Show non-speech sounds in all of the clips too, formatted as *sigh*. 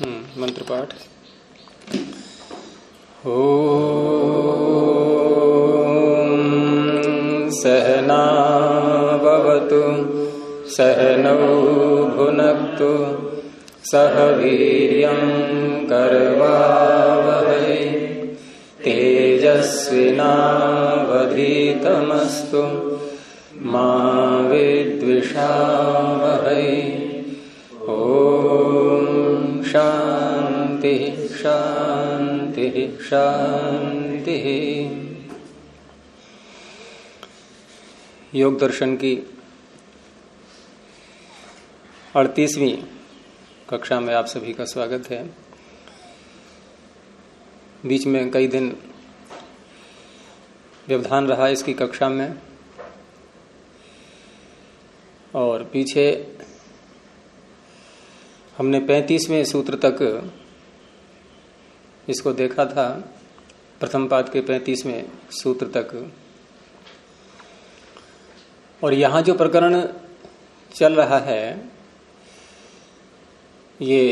हम्म, मंत्र पाठ। ओ सहनावतु सहनौ भुनक्तु सह वीर्यं करवावहै तेजस्विनावधीतमस्तु मा विद्विषावहै। शान्ति शान्ति शान्तिः योग दर्शन की अड़तीसवीं कक्षा में आप सभी का स्वागत है। बीच में कई दिन व्यवधान रहा इसकी कक्षा में और पीछे हमने पैंतीसवें सूत्र तक इसको देखा था प्रथम पाद के पैंतीसवें सूत्र तक। और यहाँ जो प्रकरण चल रहा है ये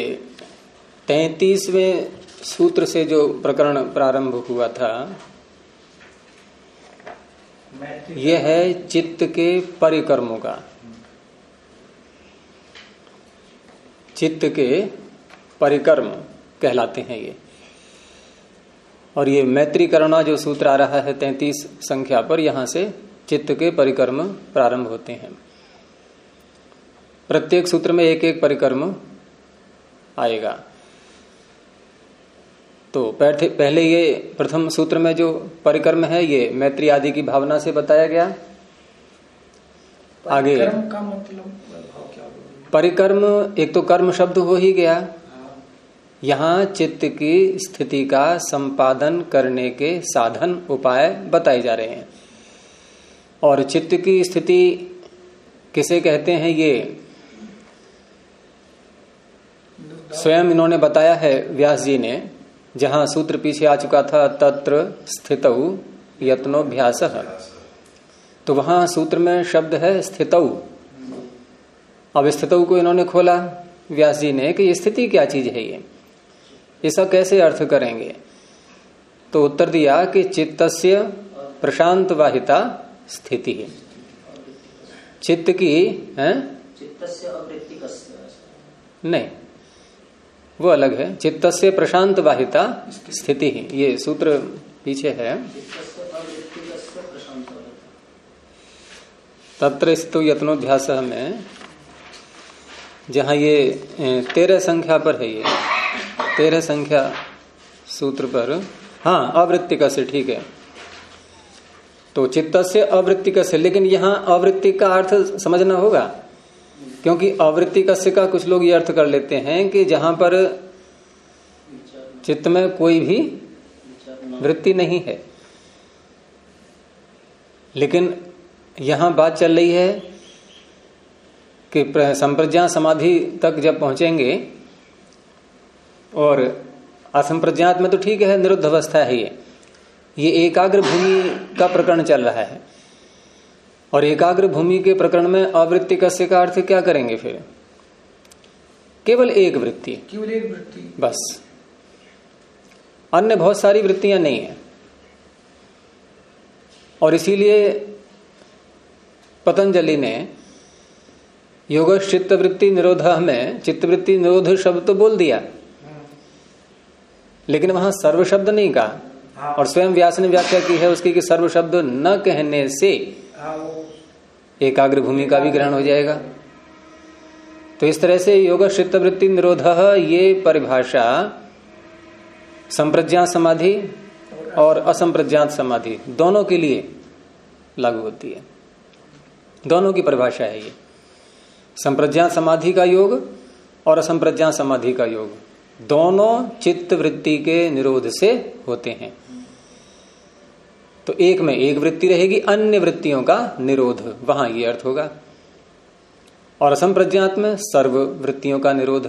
तैतीसवें सूत्र से जो प्रकरण प्रारंभ हुआ था यह है चित्त के परिकर्मों का। चित्त के परिकर्म कहलाते हैं ये। और ये मैत्री करुणा जो सूत्र आ रहा है तैतीस संख्या पर, यहाँ से चित्त के परिकर्म प्रारंभ होते हैं। प्रत्येक सूत्र में एक एक परिकर्म आएगा। तो पहले ये प्रथम सूत्र में जो परिकर्म है, ये मैत्री आदि की भावना से बताया गया। आगे। का मतलब परिकर्म, एक तो कर्म शब्द हो ही गया। यहाँ चित्त की स्थिति का संपादन करने के साधन उपाय बताए जा रहे हैं। और चित्त की स्थिति किसे कहते हैं ये? स्वयं इन्होंने बताया है व्यास जी ने, जहाँ सूत्र पीछे आ चुका था, तत्र स्थित यत्नोभ्यास। तो वहाँ सूत्र में शब्द है स्थित। अब स्थित को इन्होंने खोला। व्यास जी ने कि स्थिति क्या चीज़ है ये? इसका कैसे अर्थ करेंगे? तो उत्तर दिया कि चित्तस्य प्रशांत वाहिता स्थिति है। चित्त की है? नहीं। वो अलग है। चित्त से प्रशांत वाहिता स्थिति ही। ये सूत्र पीछे है। तत्र स्तु यत्नोध्यास में जहाँ ये तेरह संख्या पर है ये। तेरह संख्या सूत्र पर। हाँ अवृत्तिका से, ठीक है। तो चित्त से अवृत्तिका से, लेकिन यहाँ अवृत्ति का अर्थ समझना होगा। क्योंकि अवृत्ति कस्य का कुछ लोग ये अर्थ कर लेते हैं कि जहाँ पर चित्त में कोई भी वृत्ति नहीं है। लेकिन यहाँ बात चल रही है कि संप्रज्ञा समाधि तक जब पहुँचेंगे और असंप्रज्ञात में तो ठीक है निरुद्ध अवस्था है ये। ये एकाग्र भूमि का प्रकरण चल रहा है। और एकाग्र भूमि के प्रकरण में अवृत्ति कस्य का अर्थ क्या करेंगे फिर? केवल एक वृत्ति। केवल एक वृत्ति। बस। अन्य बहुत सारी वृत्तियाँ नहीं है। और इसीलिए पतंजलि ने योग चित्तवृत्ति निरोध में चित्तवृत्ति निरोध शब्द तो बोल दिया। लेकिन वहाँ सर्व शब्द नहीं कहा। और स्वयं व्यास ने व्याख्या की है उसकी कि सर्व शब्द न कहने से एकाग्र भूमि का भी ग्रहण हो जाएगा। तो इस तरह से योग चित्तवृत्ति निरोध ये परिभाषा संप्रज्ञात समाधि और असंप्रज्ञात समाधि दोनों के लिए लागू होती है। दोनों की परिभाषा है ये। संप्रज्ञात समाधि का योग और असंप्रज्ञा समाधि का योग। दोनों चित्त वृत्ति के निरोध से होते हैं। तो एक में एक वृत्ति रहेगी, अन्य वृत्तियों का निरोध। वहाँ ये अर्थ होगा। और असंप्रज्ञात में सर्व वृत्तियों का निरोध।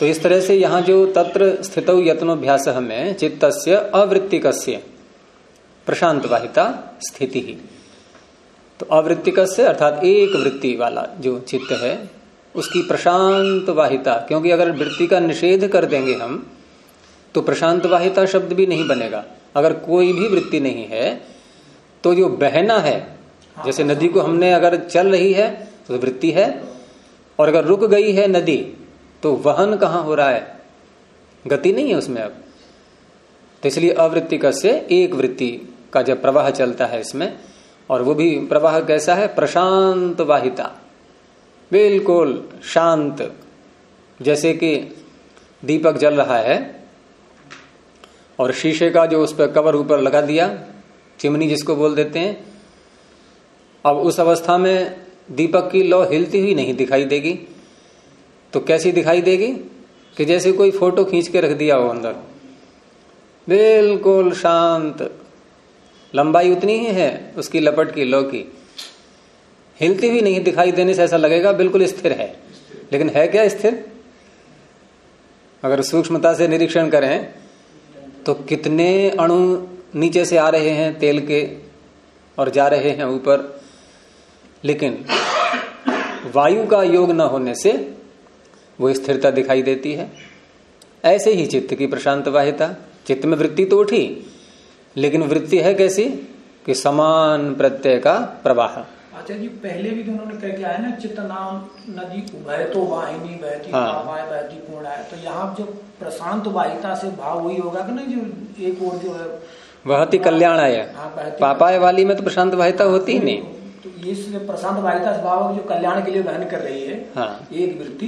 तो इस तरह से यहाँ जो तत्र स्थित यत्नोभ्यास में चित्त अवृत्तिक प्रशांत वाहिता स्थिति। ही तो अवृत्तिक अर्थात एक वृत्ति वाला जो चित्त है, उसकी प्रशांत वाहिता, क्योंकि अगर वृत्ति का निषेध कर देंगे हम तो प्रशांत वाहिता शब्द भी नहीं बनेगा। अगर कोई भी वृत्ति नहीं है तो जो बहना है, जैसे नदी को हमने अगर चल रही है तो वृत्ति है, और अगर रुक गई है नदी तो वहन कहाँ हो रहा है? गति नहीं है उसमें अब। तो इसलिए अवृत्ति का से एक वृत्ति का जब प्रवाह चलता है इसमें और वो भी प्रवाह कैसा है? प्रशांत वाहिता बिल्कुल शांत। जैसे कि दीपक जल रहा है और शीशे का जो उस पर कवर ऊपर लगा दिया, चिमनी जिसको बोल देते हैं, अब उस अवस्था में दीपक की लौ हिलती हुई नहीं दिखाई देगी। तो कैसी दिखाई देगी? कि जैसे कोई फ़ोटो खींच के रख दिया हो अंदर। बिल्कुल शांत। लंबाई उतनी ही है उसकी लपट की लौ की। हिलती हुई नहीं दिखाई देने से ऐसा लगेगा बिल्कुल स्थिर है। लेकिन है क्या स्थिर? अगर सूक्ष्मता से निरीक्षण करें तो कितने अणु नीचे से आ रहे हैं तेल के और जा रहे हैं ऊपर? लेकिन वायु का योग न होने से वो स्थिरता दिखाई देती है। ऐसे ही चित्त की प्रशांत वाहिता, चित्त में वृत्ति तो उठी लेकिन वृत्ति है कैसी? कि समान प्रत्यय का प्रवाह। आचार्य जी पहले भी तो उन्होंने कह के आया ना चित्त नदी उभय तो वाहिनी बहती हाँ। बहती पूर्ण है तो यहाँ जो प्रशांत वाहिता से भाव वही होगा कि ना जो एक और जो है वहती कल्याण आय हाँ, पापाय वाली में तो प्रशांत वाहिता होती ही नहीं। तो ये प्रशांत वाहिता से भाव जो कल्याण के लिए वहन कर रही है हाँ। एक वृत्ति।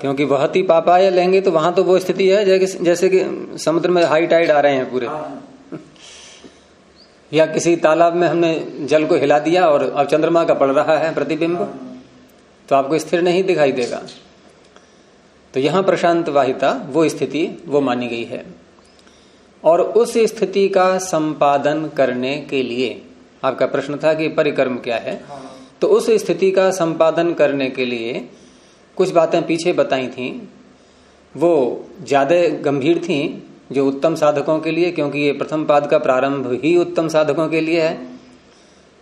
क्योंकि वहती पापाय लेंगे तो वहाँ तो वो स्थिति है जैसे जैसे कि समुद्र में हाई टाइड आ रहे हैं पूरे। हाँ। या किसी तालाब में हमने जल को हिला दिया और अब चंद्रमा का पड़ रहा है प्रतिबिंब तो आपको स्थिर नहीं दिखाई देगा। तो यहाँ प्रशांत वाहिता वो स्थिति वो मानी गई है। और उस स्थिति का संपादन करने के लिए आपका प्रश्न था कि परिक्रम क्या है? हाँ। तो उस स्थिति का संपादन करने के लिए कुछ बातें पीछे बताई थी। वो ज़्यादा गंभीर थी जो उत्तम साधकों के लिए, क्योंकि ये प्रथम पाद का प्रारंभ ही उत्तम साधकों के लिए है।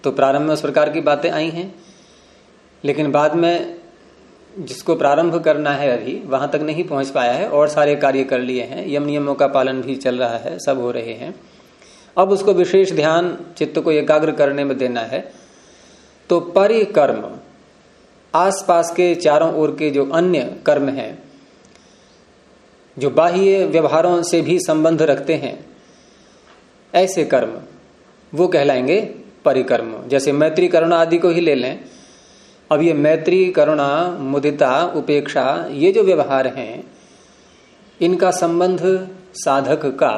तो प्रारंभ में उस प्रकार की बातें आई हैं। लेकिन बाद में जिसको प्रारंभ करना है अभी, वहाँ तक नहीं पहुँच पाया है और सारे कार्य कर लिए हैं। यम नियमों का पालन भी चल रहा है, सब हो रहे हैं। अब उसको विशेष ध्यान, चित्त को एकाग्र करने में देना है। तो परिकर्म। आसपास के चारों ओर के जो अन्य कर्म हैं जो बाह्य व्यवहारों से भी संबंध रखते हैं ऐसे कर्म वो कहलाएँगे परिकर्म। जैसे मैत्री करुणा आदि को ही ले लें। अब ये मैत्री करुणा मुदिता उपेक्षा ये जो व्यवहार हैं इनका संबंध साधक का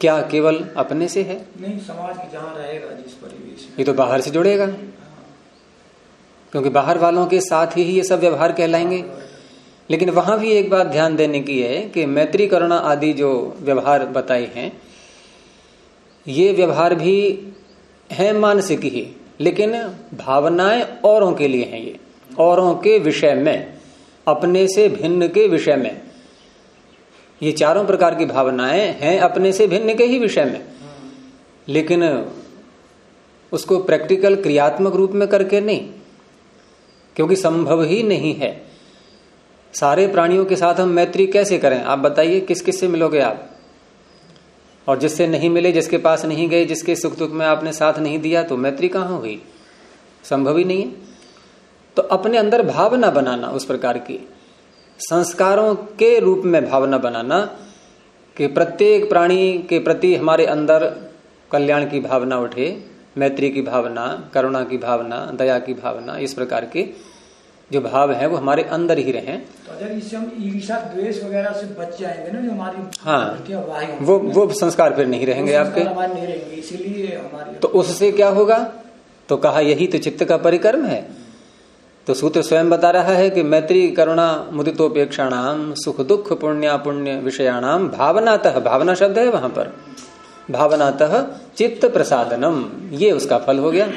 क्या केवल अपने से है? नहीं समाज के जहाँ रहेगा जिस परिवेश में ये तो बाहर से जुड़ेगा। क्योंकि बाहर वालों के साथ ही ये सब व्यवहार कहलाएँगे। लेकिन वहाँ भी एक बात ध्यान देने की है कि मैत्री करुणा आदि जो व्यवहार बताए हैं, ये व्यवहार भी है मानसिक ही, लेकिन भावनाएँ औरों के लिए हैं ये। औरों के विषय में, अपने से भिन्न के विषय में। ये चारों प्रकार की भावनाएँ हैं अपने से भिन्न के ही विषय में। लेकिन उसको प्रैक्टिकल, क्रियात्मक रूप में करके नहीं। क्योंकि संभव ही नहीं है। सारे प्राणियों के साथ हम मैत्री कैसे करें? आप बताइए किस किस से मिलोगे आप? और जिससे नहीं मिले, जिसके पास नहीं गए, जिसके सुख दुख में आपने साथ नहीं दिया तो मैत्री कहाँ हुई? संभव ही नहीं है। तो अपने अंदर भावना बनाना उस प्रकार की। संस्कारों के रूप में भावना बनाना कि प्रत्येक प्राणी के प्रति हमारे अंदर कल्याण की भावना उठे। मैत्री की भावना करुणा की भावना दया की भावना इस प्रकार के जो भाव है वो हमारे अंदर ही रहे। तो अगर इससे हम ईर्षा द्वेष वगैरह से बच जाएँगे ना जो हमारी हाँ। वो वो संस्कार फिर नहीं रहेंगे आपके। नहीं रहेंगे इसीलिए हमारी तो उससे क्या होगा? तो कहा यही तो चित्त का परिक्रम है। तो सूत्र स्वयं बता रहा है कि मैत्री करुणा मुदितोपेक्षाणाम सुख दुख पुण्य पुण्य विषयाणाम भावनातः भावना शब्द है वहाँ पर। भावनातः चित्त प्रसादनम ये उसका फल हो गया।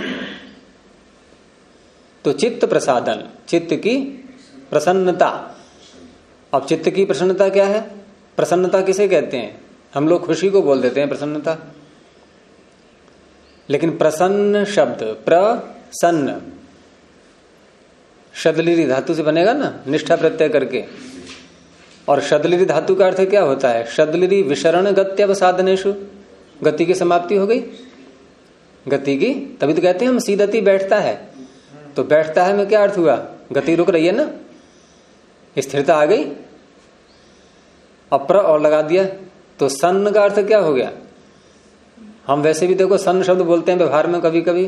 तो चित्त प्रसादन चित्त की प्रसन्नता। अब चित्त की प्रसन्नता क्या है? प्रसन्नता किसे कहते हैं? हम लोग खुशी को बोल देते हैं प्रसन्नता। लेकिन प्रसन्न शब्द, प्रसन्न, शदलिरी धातु से बनेगा ना, निष्ठा प्रत्यय करके। और शदलिरी धातु का अर्थ क्या होता है? शदलिरी विशरण गत्यव साधनेशु गति की समाप्ति हो गई। गति की तभी तो कहते हैं हम सीधती बैठता है। तो बैठता है में क्या अर्थ हुआ? गति रुक रही है ना? स्थिरता आ गई। अप्र और लगा दिया। तो सन्न का अर्थ क्या हो गया? हम वैसे भी देखो सन्न शब्द बोलते हैं व्यवहार में कभी कभी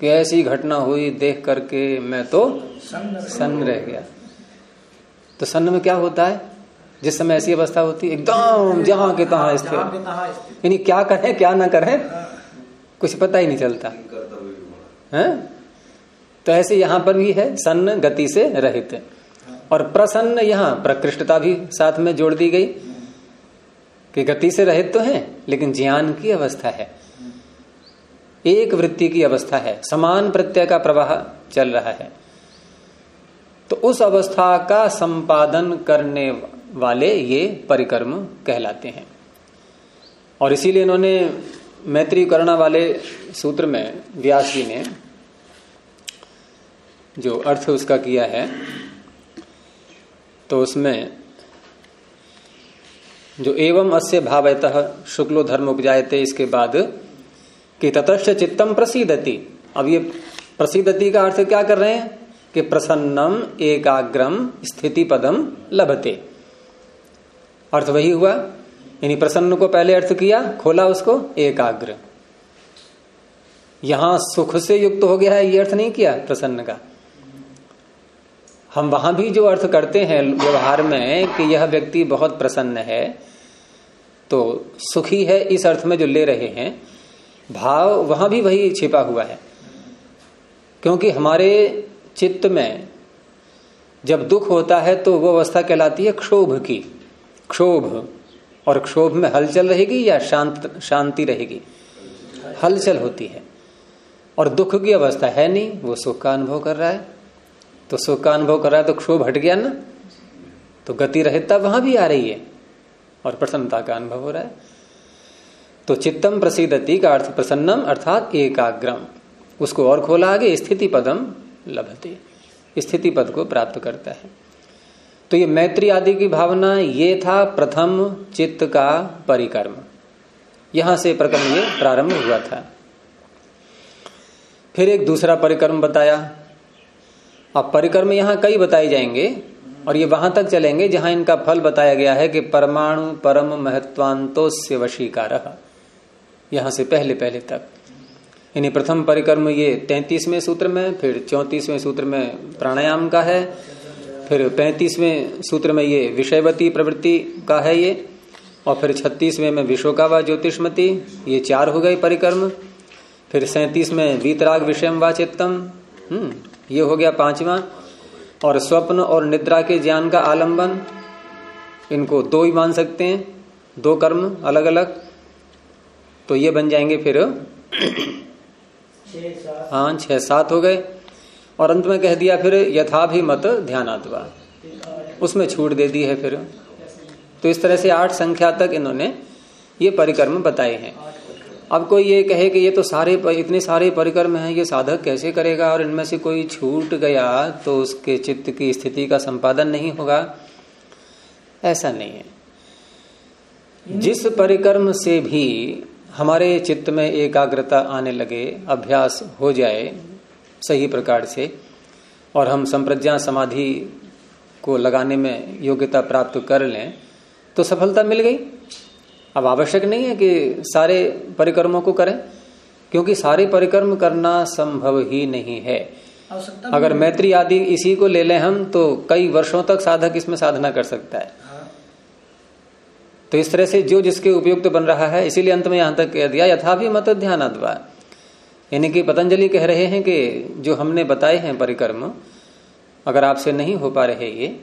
कि ऐसी घटना हुई देख करके मैं तो सन्न रह गया। तो सन्न में क्या होता है? जिस समय ऐसी अवस्था होती है एकदम जहाँ के तहा स्थिर। यानी क्या करें क्या ना करें कुछ पता ही नहीं चलता। है? तो ऐसे यहाँ पर भी है सन्न गति से रहित। और प्रसन्न यहाँ प्रकृष्टता भी साथ में जोड़ दी गई कि गति से रहित तो है लेकिन ज्ञान की अवस्था है। एक वृत्ति की अवस्था है समान प्रत्यय का प्रवाह चल रहा है। तो उस अवस्था का संपादन करने वाले ये परिक्रम कहलाते हैं। और इसीलिए इन्होंने मैत्री करना वाले सूत्र में व्यास जी ने जो अर्थ उसका किया है तो उसमें जो एवं अस्य भावयतः शुक्लो धर्म उपजायते, इसके बाद कि ततश्च चित्तम प्रसिद्धति अब ये प्रसिद्धति का अर्थ क्या कर रहे हैं? कि प्रसन्नम एकाग्रम स्थिति पदम लभते। अर्थ वही हुआ। यानी प्रसन्न को पहले अर्थ किया, खोला उसको, एकाग्र। यहाँ सुख से युक्त हो गया है, ये अर्थ नहीं किया प्रसन्न का। हम वहाँ भी जो अर्थ करते हैं व्यवहार में कि यह व्यक्ति बहुत प्रसन्न है तो सुखी है इस अर्थ में जो ले रहे हैं, भाव वहाँ भी वही छिपा हुआ है। क्योंकि हमारे चित्त में जब दुख होता है तो वो अवस्था कहलाती है क्षोभ की। क्षोभ, और क्षोभ में हलचल रहेगी या शांत, शांति रहेगी? हलचल होती है। और दुख की अवस्था है नहीं, वो सुख का अनुभव कर रहा है। तो सुख का अनुभव कर रहा है तो क्षोभ हट गया ना? तो गति रहता वहाँ भी आ रही है, और प्रसन्नता का अनुभव हो रहा है। तो चित्तम प्रसिद्धति का अर्थ प्रसन्नम, अर्थात एकाग्रम। उसको और खोला आगे, स्थिति पदम लभते। स्थिति पद को प्राप्त करता है। तो ये मैत्री आदि की भावना ये था प्रथम चित्त का परिकर्म। यहाँ से प्रकरण ये प्रारंभ हुआ था। फिर एक दूसरा परिक्रम बताया। अब परिक्रम यहाँ कई बताए जाएँगे और ये वहाँ तक चलेंगे जहाँ इनका फल बताया गया है कि परमाणु परम महत्वांतो से वशीकार यहाँ से पहले पहले तक। यानी प्रथम परिक्रम ये तैतीसवें सूत्र में, फिर चौतीसवें सूत्र में प्राणायाम का है। फिर पैंतीसवें सूत्र में ये विषयवती प्रवृत्ति का है ये और फिर छत्तीसवें में विशोका व ज्योतिषमती ये चार हो गए परिक्रम। फिर सैतीस में वीतराग विषयम व चित्तम हम्म ये हो गया पांचवा। और स्वप्न और निद्रा के ज्ञान का आलंबन इनको दो ही मान सकते हैं दो कर्म अलग अलग तो ये बन जाएँगे फिर हाँ छह सात हो गए। और अंत में कह दिया, फिर यथा भी मत ध्यानात्वा उसमें छूट दे दी है फिर। तो इस तरह से आठ संख्या तक इन्होंने ये परिक्रम बताए हैं। अब कोई ये कहे कि ये तो सारे इतने सारे परिक्रम हैं, ये साधक कैसे करेगा? और इनमें से कोई छूट गया तो उसके चित्त की स्थिति का संपादन नहीं होगा? ऐसा नहीं है। जिस परिक्रम से भी हमारे चित्त में एकाग्रता आने लगे, अभ्यास हो जाए सही प्रकार से और हम संप्रज्ञा समाधि को लगाने में योग्यता प्राप्त कर लें तो सफलता मिल गई। अब आवश्यक नहीं है कि सारे परिक्रमों को करें क्योंकि सारे परिक्रम करना संभव ही नहीं है। अगर मैत्री आदि इसी को ले लें हम तो कई वर्षों तक साधक इसमें साधना कर सकता है। हाँ। तो इस तरह से जो जिसके उपयुक्त तो बन रहा है इसीलिए अंत में यहाँ तक कह दिया यथा भी मत ध्यान यानी कि पतंजलि कह रहे हैं कि जो हमने बताए हैं परिक्रम, अगर आपसे नहीं हो पा रहे ये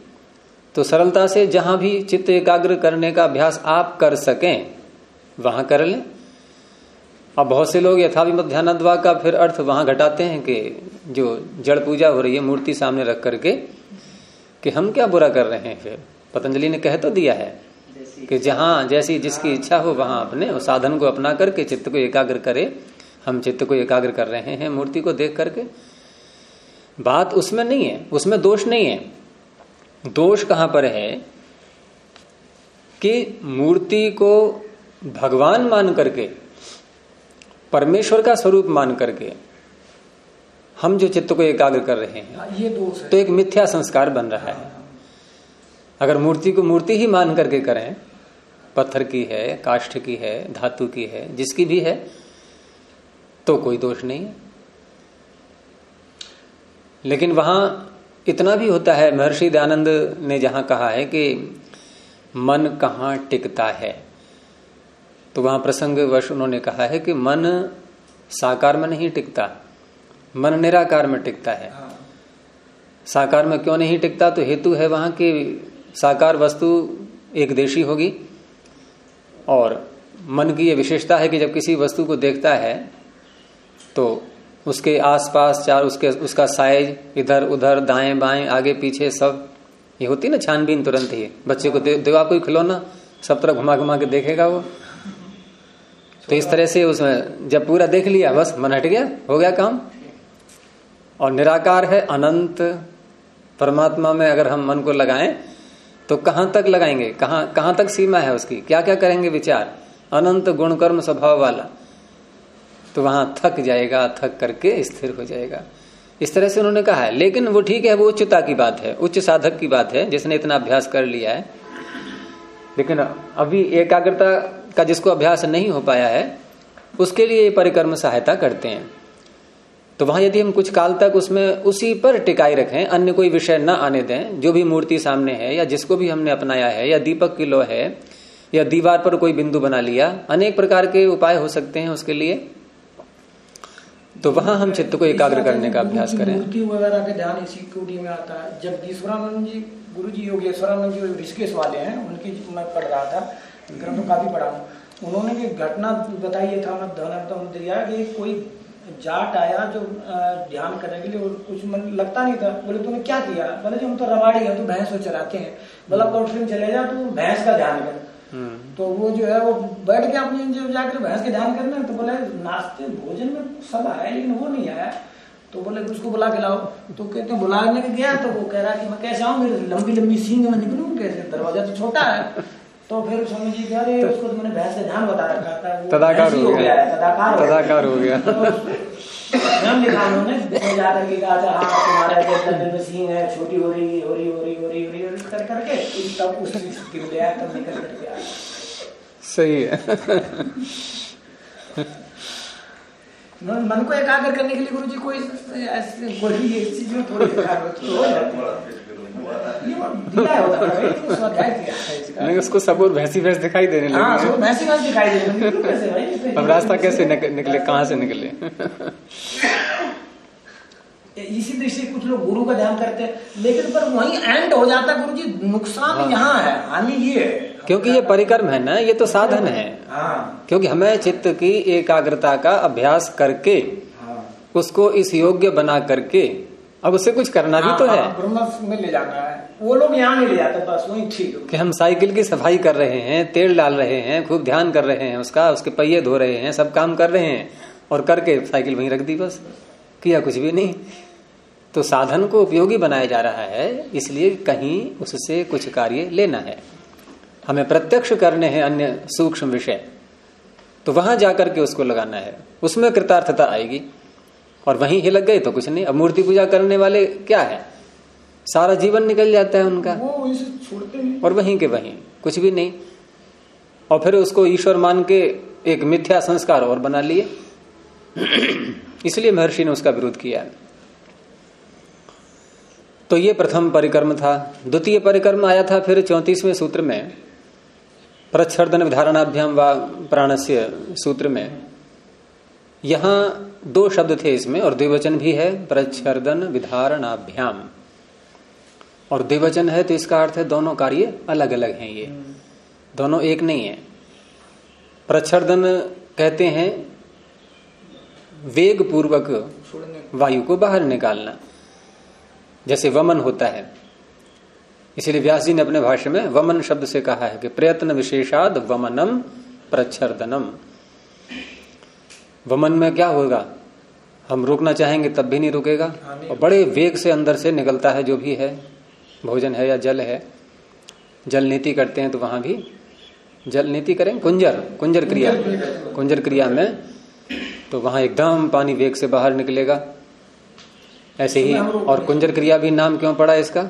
तो सरलता से जहाँ भी चित्त एकाग्र करने का अभ्यास आप कर सकें, वहाँ कर लें। अब बहुत से लोग यथाभिमत ध्यानद्वा का फिर अर्थ वहाँ घटाते हैं कि जो जड़ पूजा हो रही है, मूर्ति सामने रख करके, कि हम क्या बुरा कर रहे हैं फिर? पतंजलि ने कह तो दिया है कि जहाँ जैसी जिसकी इच्छा हो वहाँ अपने साधन को अपना करके चित्त को एकाग्र करे हम चित्त को एकाग्र कर रहे हैं मूर्ति को देख करके। बात उसमें नहीं है उसमें दोष नहीं है। दोष कहाँ पर है कि मूर्ति को भगवान मान करके परमेश्वर का स्वरूप मान करके हम जो चित्त को एकाग्र कर रहे हैं हाँ, ये दोष है। तो एक मिथ्या संस्कार बन रहा है। अगर मूर्ति को मूर्ति ही मान करके करें पत्थर की है काष्ठ की है धातु की है जिसकी भी है तो कोई दोष नहीं है। लेकिन वहाँ इतना भी होता है महर्षि दयानंद ने जहाँ कहा है कि मन कहाँ टिकता है तो वहाँ प्रसंग वश उन्होंने कहा है कि मन साकार में नहीं टिकता मन निराकार में टिकता है। हाँ, साकार में क्यों नहीं टिकता? तो हेतु है वहाँ की साकार वस्तु एक देशी होगी और मन की यह विशेषता है कि जब किसी वस्तु को देखता है तो उसके आसपास चार उसके उसका साइज़ इधर उधर दाएँ बाएँ आगे पीछे सब ये होती ना छानबीन तुरंत ही। बच्चे को दे, देवा कोई खिलौना सब तरफ़ घुमा घुमा के देखेगा वो? तो इस तरह से उसमें जब पूरा देख लिया बस मन हट गया हो गया काम। और निराकार है अनंत परमात्मा में अगर हम मन को लगाएँ तो कहाँ तक लगाएँगे? कहाँ कहाँ तक सीमा है उसकी? क्या क्या करेंगे विचार? अनंत गुणकर्म स्वभाव वाला। तो वहाँ थक जाएगा, थक करके स्थिर हो जाएगा। इस तरह से उन्होंने कहा है। लेकिन वो ठीक है, वो उच्चता की बात है, उच्च साधक की बात है, जिसने इतना अभ्यास कर लिया है। लेकिन अभी एकाग्रता का जिसको अभ्यास नहीं हो पाया है, उसके लिए ये परिक्रम सहायता करते हैं। तो वहाँ यदि हम कुछ काल तक उसमें उसी पर टिकाई रखें, अन्य कोई विषय न आने दें, जो भी मूर्ति सामने है, या जिसको भी हमने अपनाया है, या दीपक की किलो है, या दीवार पर कोई बिंदु बना लिया, अनेक प्रकार के उपाय हो सकते हैं उसके लिए। तो वहाँ हम चित्त को एकाग्र करने का अभ्यास करें। मूर्ति वगैरह के ध्यान इसी कोटि में आता है। जगदीश्वरानंद जी गुरु जी योगेश्वरानंद जी ऋषिकेश वाले हैं, उनकी मैं पढ़ रहा था, ग्रंथ काफ़ी पढ़ा हूँ। उन्होंने एक घटना बताई था मैं धन दिया कि कोई जाट आया जो ध्यान करने के लिए कुछ मन लगता नहीं था। बोले, तूने क्या किया? बोले, जो, हम तो रवाड़ी है तो भैंस को चलाते हैं। बोला में चले जा, तू भैंस का ध्यान कर। तो वो जो है वो बैठ के अपनी जो जाकर भैंस के ध्यान करना तो बोले नाश्ते भोजन में सब आया लेकिन वो नहीं आया। तो बोले उसको बुला के लाओ। तो कहते बुलाने के गया? तो वो कह रहा कि मैं कैसे आऊँ? मेरी लंबी लंबी सींग में निकलू कैसे? दरवाज़ा तो छोटा है। तो फिर स्वामी जी कह रहे उसको तो मैंने भैंस से ध्यान बता रखा था तदाकार हो गया। तदाकार तदाकार हो गया। नाम लिखा उन्होंने जाकर के कहा था हाँ तुम्हारा जब में सीन है छोटी हो रही हो रही हो रही हो रही हो रही हो रही कर करके तब उस स्थिति में गया तब निकल करके आया सही है। मन को एकाग्र करने के लिए गुरु जी कोई कोई चीज़ में थोड़ी है। नहीं उसको सब और भैंसी भैंस दिखाई देने लगे। हाँ, भैंसी भैंस दिखाई देने अब रास्ता कैसे निकले? कहाँ से निकले? इसी दृष्टि कुछ लोग गुरु का ध्यान करते हैं लेकिन पर वही एंड हो जाता गुरु जी नुकसान हाँ। यहाँ है हानि ये है। क्योंकि ये परिक्रम है ना ये तो साधन है। हाँ। क्योंकि हमें चित्त की एकाग्रता का अभ्यास करके हाँ। उसको इस योग्य बना करके अब उससे कुछ करना भी तो है हाँ, ब्रह्म में ले जाना है। वो लोग यहाँ नहीं ले जाते बस वही ठीक कि हम साइकिल की सफ़ाई कर रहे हैं तेल डाल रहे हैं खूब ध्यान कर रहे हैं उसका उसके पहिए धो रहे हैं सब काम कर रहे हैं और करके साइकिल वहीं रख दी बस। किया कुछ भी नहीं। तो साधन को उपयोगी बनाया जा रहा है इसलिए कहीं उससे कुछ कार्य लेना है। हमें प्रत्यक्ष करने हैं अन्य सूक्ष्म विषय। तो वहाँ जाकर के उसको लगाना है। उसमें कृतार्थता आएगी। और वहीं ही लग गए तो कुछ नहीं। अब मूर्ति पूजा करने वाले क्या है? सारा जीवन निकल जाता है उनका। वो छोड़ते नहीं। और वहीं के वहीं कुछ भी नहीं। और फिर उसको ईश्वर मान के एक मिथ्या संस्कार और बना लिए। इसलिए महर्षि ने उसका विरोध किया। तो ये प्रथम परिक्रम था। द्वितीय परिक्रम आया था फिर चौतीसवें सूत्र में। प्रच्छर्दन विधारणाभ्याम व प्राणस्य सूत्र में। यहाँ दो शब्द थे इसमें, और द्विवचन भी है, प्रच्छर्दन विधारणाभ्याम। और द्विवचन है तो इसका अर्थ है दोनों कार्य अलग अलग हैं ये। दोनों एक नहीं है। प्रच्छर्दन कहते हैं वेग पूर्वक वायु को बाहर निकालना। जैसे वमन होता है। इसीलिए व्यास जी ने अपने भाष्य में वमन शब्द से कहा है कि प्रयत्न विशेषाद वमनम प्रच्छर्दनम। वमन में क्या होगा? हम रोकना चाहेंगे तब भी नहीं रुकेगा। और बड़े वेग से अंदर से निकलता है जो भी है भोजन है या जल है। जल नीति करते हैं तो वहाँ भी जल नीति करें। कुंजर कुंजर क्रिया। कुंजर क्रिया में तो वहाँ एकदम पानी वेग से बाहर निकलेगा। ऐसे ही और कुंजर क्रिया भी नाम क्यों पड़ा इसका?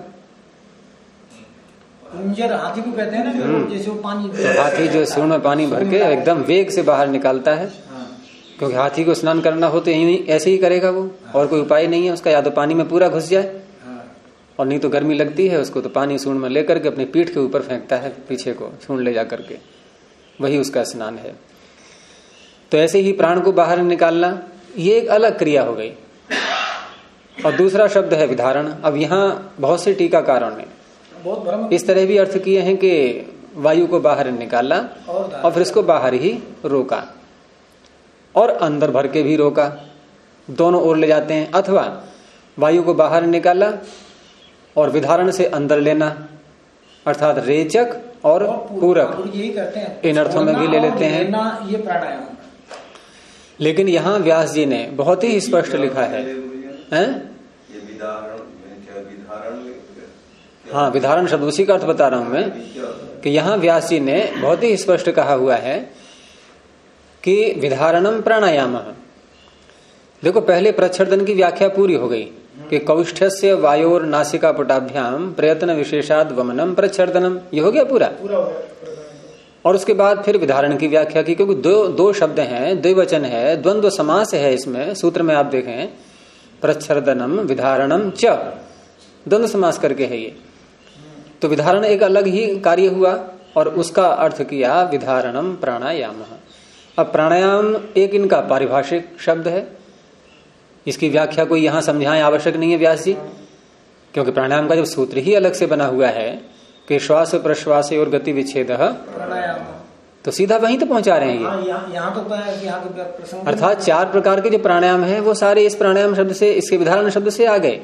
कुंजर हाथी को कहते हैं ना जैसे वो पानी तो हाथी जो सूर्ण में पानी भर के एकदम वेग से बाहर निकालता है। क्योंकि हाथी को स्नान करना हो तो यही ऐसे ही करेगा वो। और कोई उपाय नहीं है उसका या तो पानी में पूरा घुस जाए। और नहीं तो गर्मी लगती है उसको तो पानी सूर्ण में लेकर के अपने पीठ के ऊपर फेंकता है पीछे को सूर्ण ले जाकर के। वही उसका स्नान है। तो ऐसे ही प्राण को बाहर निकालना ये एक अलग क्रिया हो गई। और दूसरा शब्द है विधारण। अब यहाँ बहुत से टीकाकारों ने बहुत इस तरह भी अर्थ किए हैं कि वायु को बाहर निकाला और और फिर इसको बाहर ही रोका। और अंदर भर के भी रोका। दोनों ओर ले जाते हैं अथवा वायु को बाहर निकाला और विधारण से अंदर लेना अर्थात रेचक और पूरक। यही करते हैं। इन अर्थों में भी ले लेते हैं। ये प्राणायाम। लेकिन यहाँ व्यास जी ने बहुत ही स्पष्ट लिखा है। हैं? ये विधारण क्या विधारण क्या- हाँ विधारण शब्द उसी का अर्थ बता रहा हूँ मैं कि यहाँ व्यास जी ने बहुत ही स्पष्ट कहा हुआ है कि विधारणम प्राणायाम। देखो पहले प्रच्छर्दन की व्याख्या पूरी हो गई कि कौष्ठ से वायोर नासिका पुटाभ्याम प्रयत्न विशेषाद वमनम प्रच्छर्दनम ये हो गया पूरा। पूरा और उसके बाद फिर विधारण की व्याख्या की क्योंकि दो दो शब्द हैं द्विवचन है द्वंद्व समास है इसमें सूत्र में आप देखें प्रच्छर्दनम विधारणम च। द्वंद्व समास करके है ये। तो विधारण एक अलग ही कार्य हुआ और उसका अर्थ किया विधारणम प्राणायाम। अब प्राणायाम एक इनका पारिभाषिक शब्द है। इसकी व्याख्या कोई यहाँ समझाएँ आवश्यक नहीं है व्यास जी क्योंकि प्राणायाम का जब सूत्र ही अलग से बना हुआ है कि श्वास प्रश्वास और गति विच्छेद तो सीधा वहीं तो पहुँचा रहे हैं ये। हाँ यहाँ तो क्या कि यहाँ तो प्रसंग अर्थात चार प्रकार के जो प्राणायाम है वो सारे इस प्राणायाम शब्द से इसके विधारण शब्द से आ गए।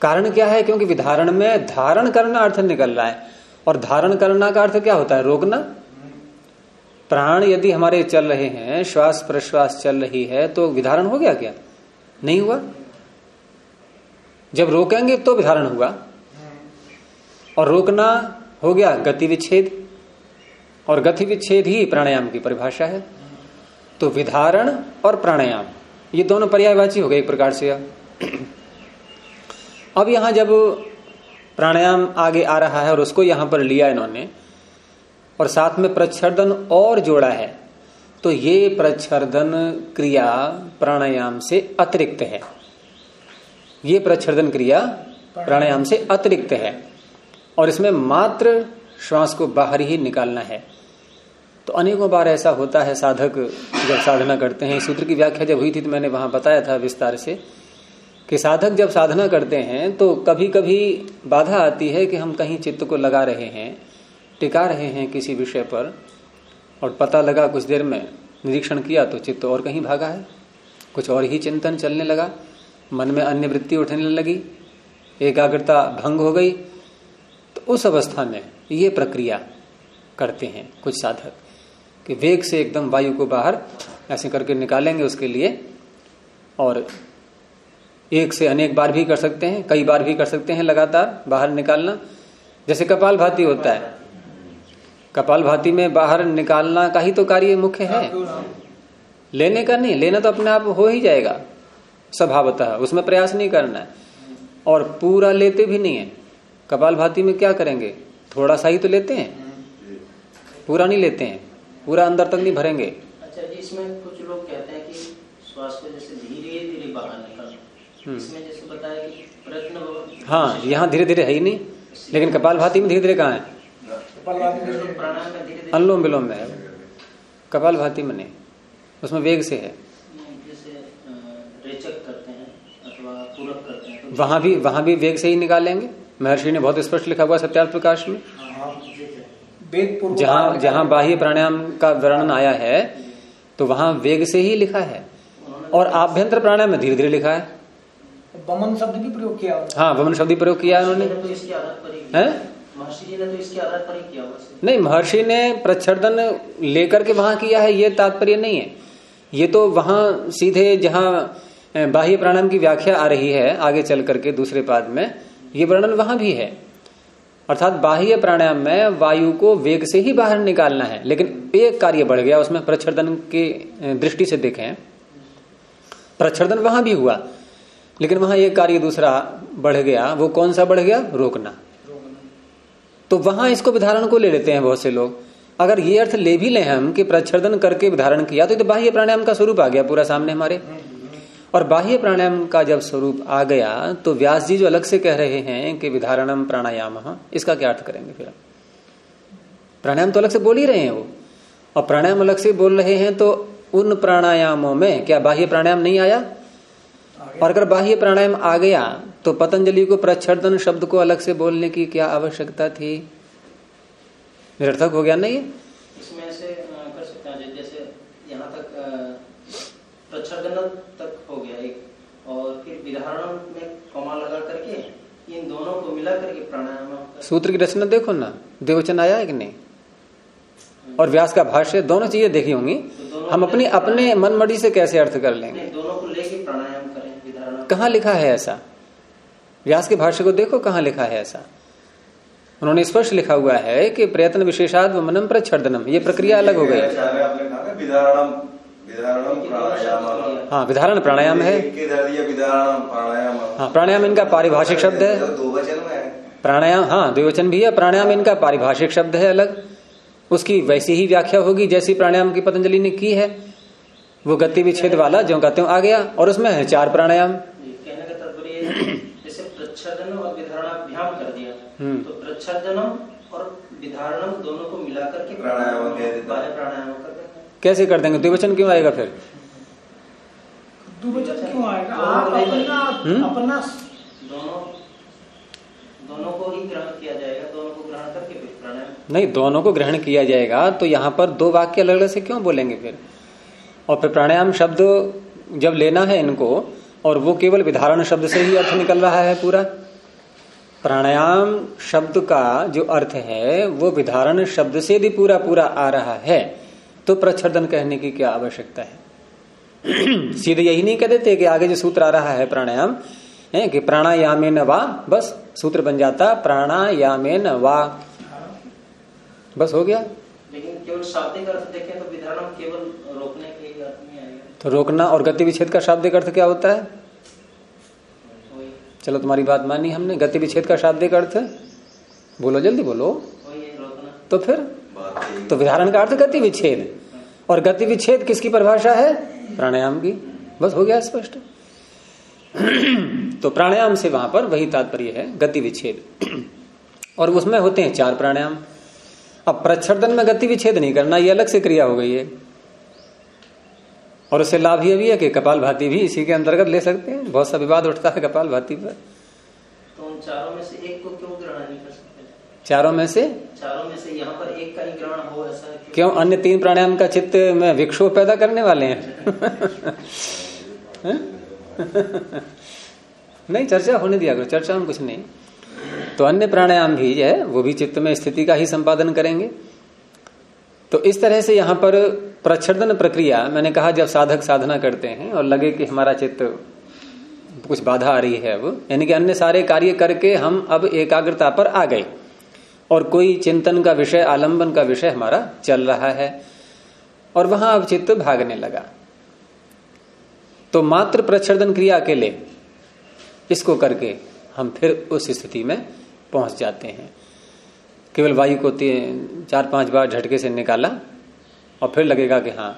कारण क्या है? क्योंकि विधारण में धारण करना अर्थ निकल रहा है। और धारण करना का अर्थ क्या होता है? रोकना। प्राण यदि हमारे चल रहे हैं, श्वास प्रश्वास चल रही है तो विधारण हो गया क्या? नहीं हुआ। जब रोकेंगे तो विधारण हुआ और रोकना हो गया गति विच्छेद और गति विच्छेद ही प्राणायाम की परिभाषा है। तो विधारण और प्राणायाम, ये दोनों पर्यायवाची हो गए एक प्रकार से। अब अब यहाँ जब प्राणायाम आगे आ रहा है और उसको यहाँ पर लिया इन्होंने और साथ में प्रच्छर्दन और जोड़ा है तो ये प्रच्छर्दन क्रिया प्राणायाम से अतिरिक्त है। ये प्रच्छर्दन क्रिया प्राणायाम से अतिरिक्त है और इसमें मात्र श्वास को बाहर ही निकालना है। तो अनेकों बार ऐसा होता है, साधक जब साधना करते हैं सूत्र की व्याख्या जब हुई थी तो मैंने वहाँ बताया था विस्तार से कि साधक जब साधना करते हैं तो कभी कभी बाधा आती है कि हम कहीं चित्त को लगा रहे हैं टिका रहे हैं किसी विषय पर और पता लगा कुछ देर में निरीक्षण किया तो चित्त और कहीं भागा है। कुछ और ही चिंतन चलने लगा। मन में अन्य वृत्ति उठने लगी। एकाग्रता भंग हो गई। तो उस अवस्था में ये प्रक्रिया करते हैं कुछ साधक कि वेग से एकदम वायु को बाहर ऐसे करके निकालेंगे उसके लिए और एक से अनेक बार भी कर सकते हैं, कई बार भी कर सकते हैं लगातार बाहर निकालना। जैसे कपाल भाती होता है कपाल भाती में बाहर निकालना का ही तो कार्य मुख्य है। लेने का नहीं लेना तो अपने आप हो ही जाएगा स्वभावतः उसमें प्रयास नहीं करना है। और पूरा लेते भी नहीं है। कपाल भाती में क्या करेंगे? थोड़ा सा ही तो लेते हैं। पूरा नहीं लेते हैं। पूरा अंदर तक नहीं भरेंगे। अच्छा जी इसमें कुछ लोग कहते हैं कि श्वास को जैसे धीरे धीरे बाहर निकालना इसमें जैसे बताया कि प्रयत्न हाँ यहाँ धीरे धीरे है ही नहीं। लेकिन कपाल भाती में धीरे धीरे कहाँ है? अनुलोम विलोम में है। कपाल भाती में नहीं उसमें वेग से है। जैसे रेचक करते अथवा पूरक करते वहाँ भी वहाँ भी वेग से ही निकालेंगे। महर्षि ने बहुत स्पष्ट लिखा हुआ सत्यार्थ प्रकाश में। जहाँ जहाँ बाह्य प्राणायाम का वर्णन आया है तो वहाँ वेग से ही लिखा है। और आभ्यंतर प्राणायाम में धीरे धीरे लिखा है। बमन शब्द भी प्रयोग किया। उन्होंने। हाँ वमन शब्द प्रयोग किया है उन्होंने। तो ही है? तो नहीं, महर्षि ने प्रच्छर्दन लेकर के वहाँ किया है, ये तात्पर्य नहीं है। ये तो वहाँ सीधे जहाँ बाह्य प्राणायाम की व्याख्या आ रही है, आगे चल करके दूसरे पाद में, ये वर्णन वहाँ भी है। अर्थात बाह्य प्राणायाम में वायु को वेग से ही बाहर निकालना है, लेकिन एक कार्य बढ़ गया, उसमें प्रच्छर्दन की दृष्टि से देखें। प्रच्छन वहाँ भी हुआ, लेकिन वहाँ एक कार्य दूसरा बढ़ गया, वो कौन सा बढ़ गया? रोकना। तो वहाँ इसको विधारण को ले लेते हैं बहुत से लोग। अगर ये अर्थ ले भी लें हम कि प्रच्छर्दन करके विधारण किया तो, तो बाह्य प्राणायाम का स्वरूप आ गया पूरा सामने हमारे। और बाह्य प्राणायाम का जब स्वरूप आ गया तो व्यास जी जो अलग से कह रहे हैं कि विधारणम प्राणायाम इसका क्या अर्थ करेंगे फिर? प्राणायाम तो अलग से बोल ही रहे हैं वो। और प्राणायाम अलग से बोल रहे हैं तो उन प्राणायामों में क्या बाह्य प्राणायाम नहीं आया? और अगर बाह्य प्राणायाम आ गया तो पतंजलि को प्रच्छर्दन शब्द को अलग से बोलने की क्या आवश्यकता थी? निरर्थक हो गया ना ये? इसमें ऐसे कर सकते हैं जैसे यहाँ तक प्रच्छर्दन तक हो गया एक और फिर विधारण में कमा लगा करके इन दोनों को मिला करके प्राणायाम सूत्र की रचना देखो ना देवचन आया है कि नहीं? और व्यास का भाष्य दोनों चीज़ें देखी होंगी। तो हम अपनी अपने मन मर्ज़ी से कैसे अर्थ कर लेंगे? दोनों को लेके प्राणायाम करें कहाँ लिखा है ऐसा? व्यास के भाष्य को देखो कहाँ लिखा है ऐसा। उन्होंने स्पष्ट लिखा हुआ है कि प्रयत्न विशेषाद मनम प्रच्छर्दनम ये प्रक्रिया अलग हो गई। हाँ विधारण प्राणायाम है। हाँ प्राणायाम। इनका पारिभाषिक शब्द है। प्राणायाम हाँ द्विवचन भी है। प्राणायाम इनका पारिभाषिक शब्द है अलग। उसकी वैसी ही व्याख्या होगी जैसी प्राणायाम की पतंजलि ने की है। वो गति विच्छेद वाला जो कहते हो आ गया। और उसमें है चार प्राणायाम कहने का तात्पर्य जैसे प्रच्छदन और विधारणाभ्याम कर दिया हम्म। तो प्रच्छदनम और विधारणम दोनों को मिलाकर के प्राणायाम प्राणायाम कर कैसे कर देंगे? द्विवचन क्यों आएगा फिर? द्विवचन क्यों आएगा? आप अपना हम्म? अपना दोनों दोनों को ही ग्रहण किया जाएगा दोनों को ग्रहण करके फिर प्राणायाम। नहीं दोनों को ग्रहण किया जाएगा तो यहाँ पर दो वाक्य अलग अलग से क्यों बोलेंगे फिर? और फिर प्राणायाम शब्द जब लेना है इनको और वो केवल विधारण शब्द से ही अर्थ निकल रहा है पूरा। प्राणायाम शब्द का जो अर्थ है वो विधारण शब्द से भी पूरा पूरा आ रहा है तो प्रच्छर्दन कहने की क्या आवश्यकता है? *clears throat* सीधे यही नहीं कह देते कि आगे जो सूत्र आ रहा है प्राणायाम है कि प्राणायामे न वा बस सूत्र बन जाता प्राणायामे न वा। बस हो गया? लेकिन केवल शाब्दिक अर्थ देखें तो विधारण केवल रोकने के अर्थ में आएगा। तो रोकना और गति विच्छेद का शाब्दिक अर्थ क्या होता है? चलो तुम्हारी बात मानी हमने, गति विच्छेद का शाब्दिक अर्थ बोलो, जल्दी बोलो। तो फिर? तो विधारण का अर्थ गति विच्छेद और गति विच्छेद किसकी परिभाषा है? प्राणायाम की। बस हो गया स्पष्ट। तो प्राणायाम से वहाँ पर वही तात्पर्य है, गति विच्छेद। और उसमें होते हैं चार प्राणायाम। अब प्रच्छन में गति विच्छेद नहीं करना, ये अलग से क्रिया हो गई है। और उससे लाभ ये भी है कि कपाल भाती भी इसी के अंतर्गत ले सकते हैं। बहुत सा विवाद उठता है कपाल भाती पर। तो उन चारों में से एक को क्यों ग्रहण नहीं कर सकते? चारों में से? चारों में से यहाँ पर एक का ही ग्रहण हो ऐसा क्यों? अन्य तीन प्राणायाम का चित्त में विक्षोभ पैदा करने वाले *laughs* हैं। नहीं चर्चा होने दिया करो चर्चा में कुछ नहीं। तो अन्य प्राणायाम भी जो है वो भी चित्त में स्थिति का ही संपादन करेंगे। तो इस तरह से यहाँ पर प्रच्छन प्रक्रिया, मैंने कहा जब साधक साधना करते हैं और लगे कि हमारा चित्त कुछ बाधा आ रही है अब, यानी कि अन्य सारे कार्य करके हम अब एकाग्रता पर आ गए। और कोई चिंतन का विषय, आलंबन का विषय हमारा चल रहा है। और वहाँ अब चित्त भागने लगा। तो मात्र प्रच्छन क्रिया लिए इसको करके हम फिर उस स्थिति में पहुँच जाते हैं। केवल वायु को चार पाँच बार झटके से निकाला और फिर लगेगा कि हाँ।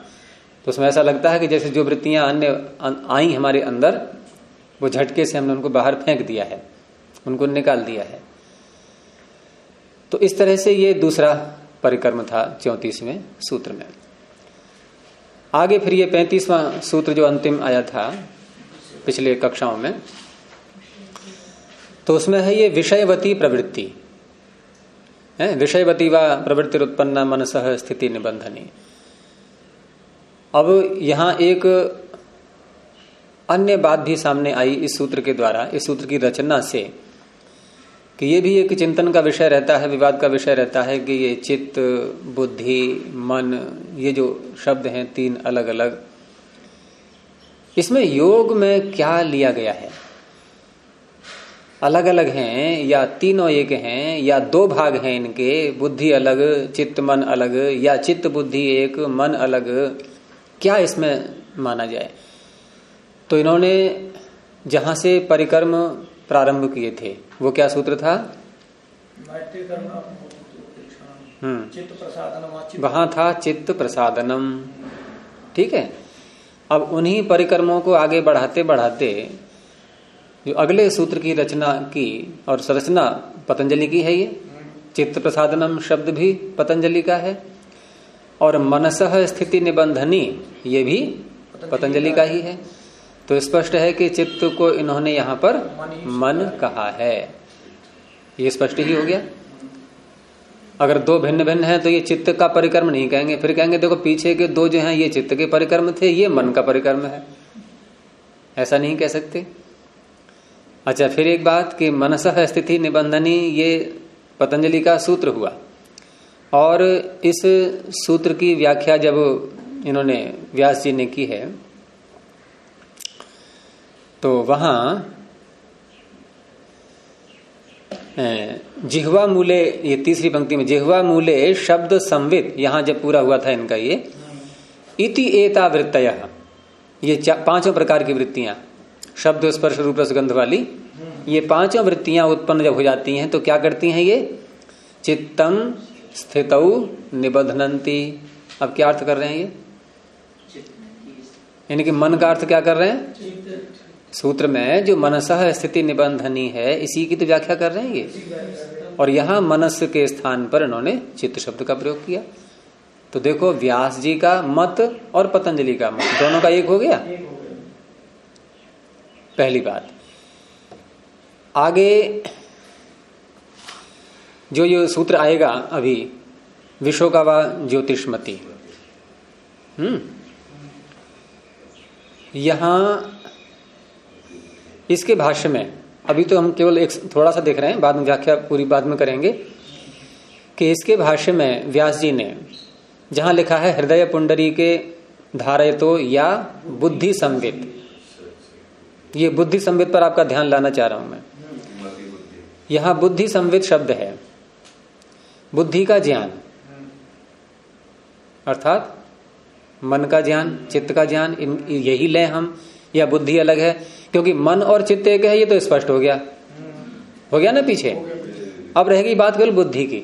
तो उसमें ऐसा लगता है कि जैसे जो वृत्तियाँ अन्य आई हमारे अंदर, वो झटके से हमने उनको बाहर फेंक दिया है, उनको निकाल दिया है। तो इस तरह से ये दूसरा परिक्रम था चौतीसवें सूत्र में। आगे फिर ये पैंतीसवां सूत्र जो अंतिम आया था पिछले कक्षाओं में तो उसमें है ये विषयवती प्रवृत्ति। है? विषयवती व प्रवृत्ति उत्पन्न मनस स्थिति निबंधनी। अब यहाँ एक अन्य बात भी सामने आई इस सूत्र के द्वारा, इस सूत्र की रचना से, कि ये भी एक चिंतन का विषय रहता है, विवाद का विषय रहता है कि ये चित्त, बुद्धि, मन, ये जो शब्द हैं, तीन अलग अलग इसमें योग में क्या लिया गया है? अलग अलग हैं, या तीनों एक हैं, या दो भाग हैं इनके, बुद्धि अलग, चित्त मन अलग, या चित्त बुद्धि एक, मन अलग, क्या इसमें माना जाए? तो इन्होंने जहाँ से परिक्रम प्रारंभ किए थे, वो क्या सूत्र था? हम्म। वहाँ था चित्त प्रसादनम। ठीक है? अब उन्हीं परिक्रमों को आगे बढ़ाते बढ़ाते जो अगले सूत्र की रचना की और संरचना पतंजलि की है ये। चित्त प्रसादनम शब्द भी पतंजलि का है। और मनस स्थिति निबंधनी ये भी पतंजलि का ही है। तो स्पष्ट है कि चित्त को इन्होंने यहाँ पर मन कहा है। ये स्पष्ट ही हो गया। अगर दो भिन्न भिन्न है तो ये चित्त का परिक्रम नहीं कहेंगे। फिर कहेंगे, देखो, पीछे के दो जो हैं, ये चित्त के परिक्रम थे, ये मन का परिक्रम है। ऐसा नहीं कह सकते। अच्छा फिर एक बात कि मनस स्थिति निबंधनी ये पतंजलि का सूत्र हुआ। और इस सूत्र की व्याख्या जब इन्होंने व्यास जी ने की है तो वहाँ जिहवा मूले, ये तीसरी पंक्ति में, जिहवा मूले शब्द संवित, यहाँ जब पूरा हुआ था इनका ये, इति एता वृत्तय ये पाँचों प्रकार की वृत्तियाँ। शब्द स्पर्श रूप रसगंध वाली। ये पाँचों वृत्तियाँ उत्पन्न जब हो जाती हैं तो क्या करती हैं ये? चित्तम स्थित निबधनती। अब क्या अर्थ कर रहे हैं ये? यानी कि मन का अर्थ क्या कर रहे हैं? सूत्र में जो मनस स्थिति निबंधनी है, इसी की तो व्याख्या कर रहे हैं ये। और यहाँ मनस के स्थान पर इन्होंने चित्त शब्द का प्रयोग किया। तो देखो, व्यास जी का मत और पतंजलि का मत, दोनों का एक हो गया? पहली बात। आगे जो ये सूत्र आएगा अभी, विश्व का व ज्योतिषमती। हम्म। यहाँ इसके भाष्य में, अभी तो हम केवल एक थोड़ा सा देख रहे हैं, बाद में व्याख्या पूरी बाद में करेंगे, कि इसके भाष्य में व्यास जी ने, जहाँ लिखा है, हृदय पुंडरी के धारय तो या बुद्धि संवित ये बुद्धि संवित पर आपका ध्यान लाना चाह रहा हूँ मैं। यहाँ बुद्धि संवित शब्द है। बुद्धि का ज्ञान। अर्थात, मन का ज्ञान, चित्त का ज्ञान यही लें हम, या बुद्धि अलग है, क्योंकि मन और चित्त एक है, ये तो स्पष्ट हो गया। हो गया ना पीछे? अब रहेगी बात केवल बुद्धि की,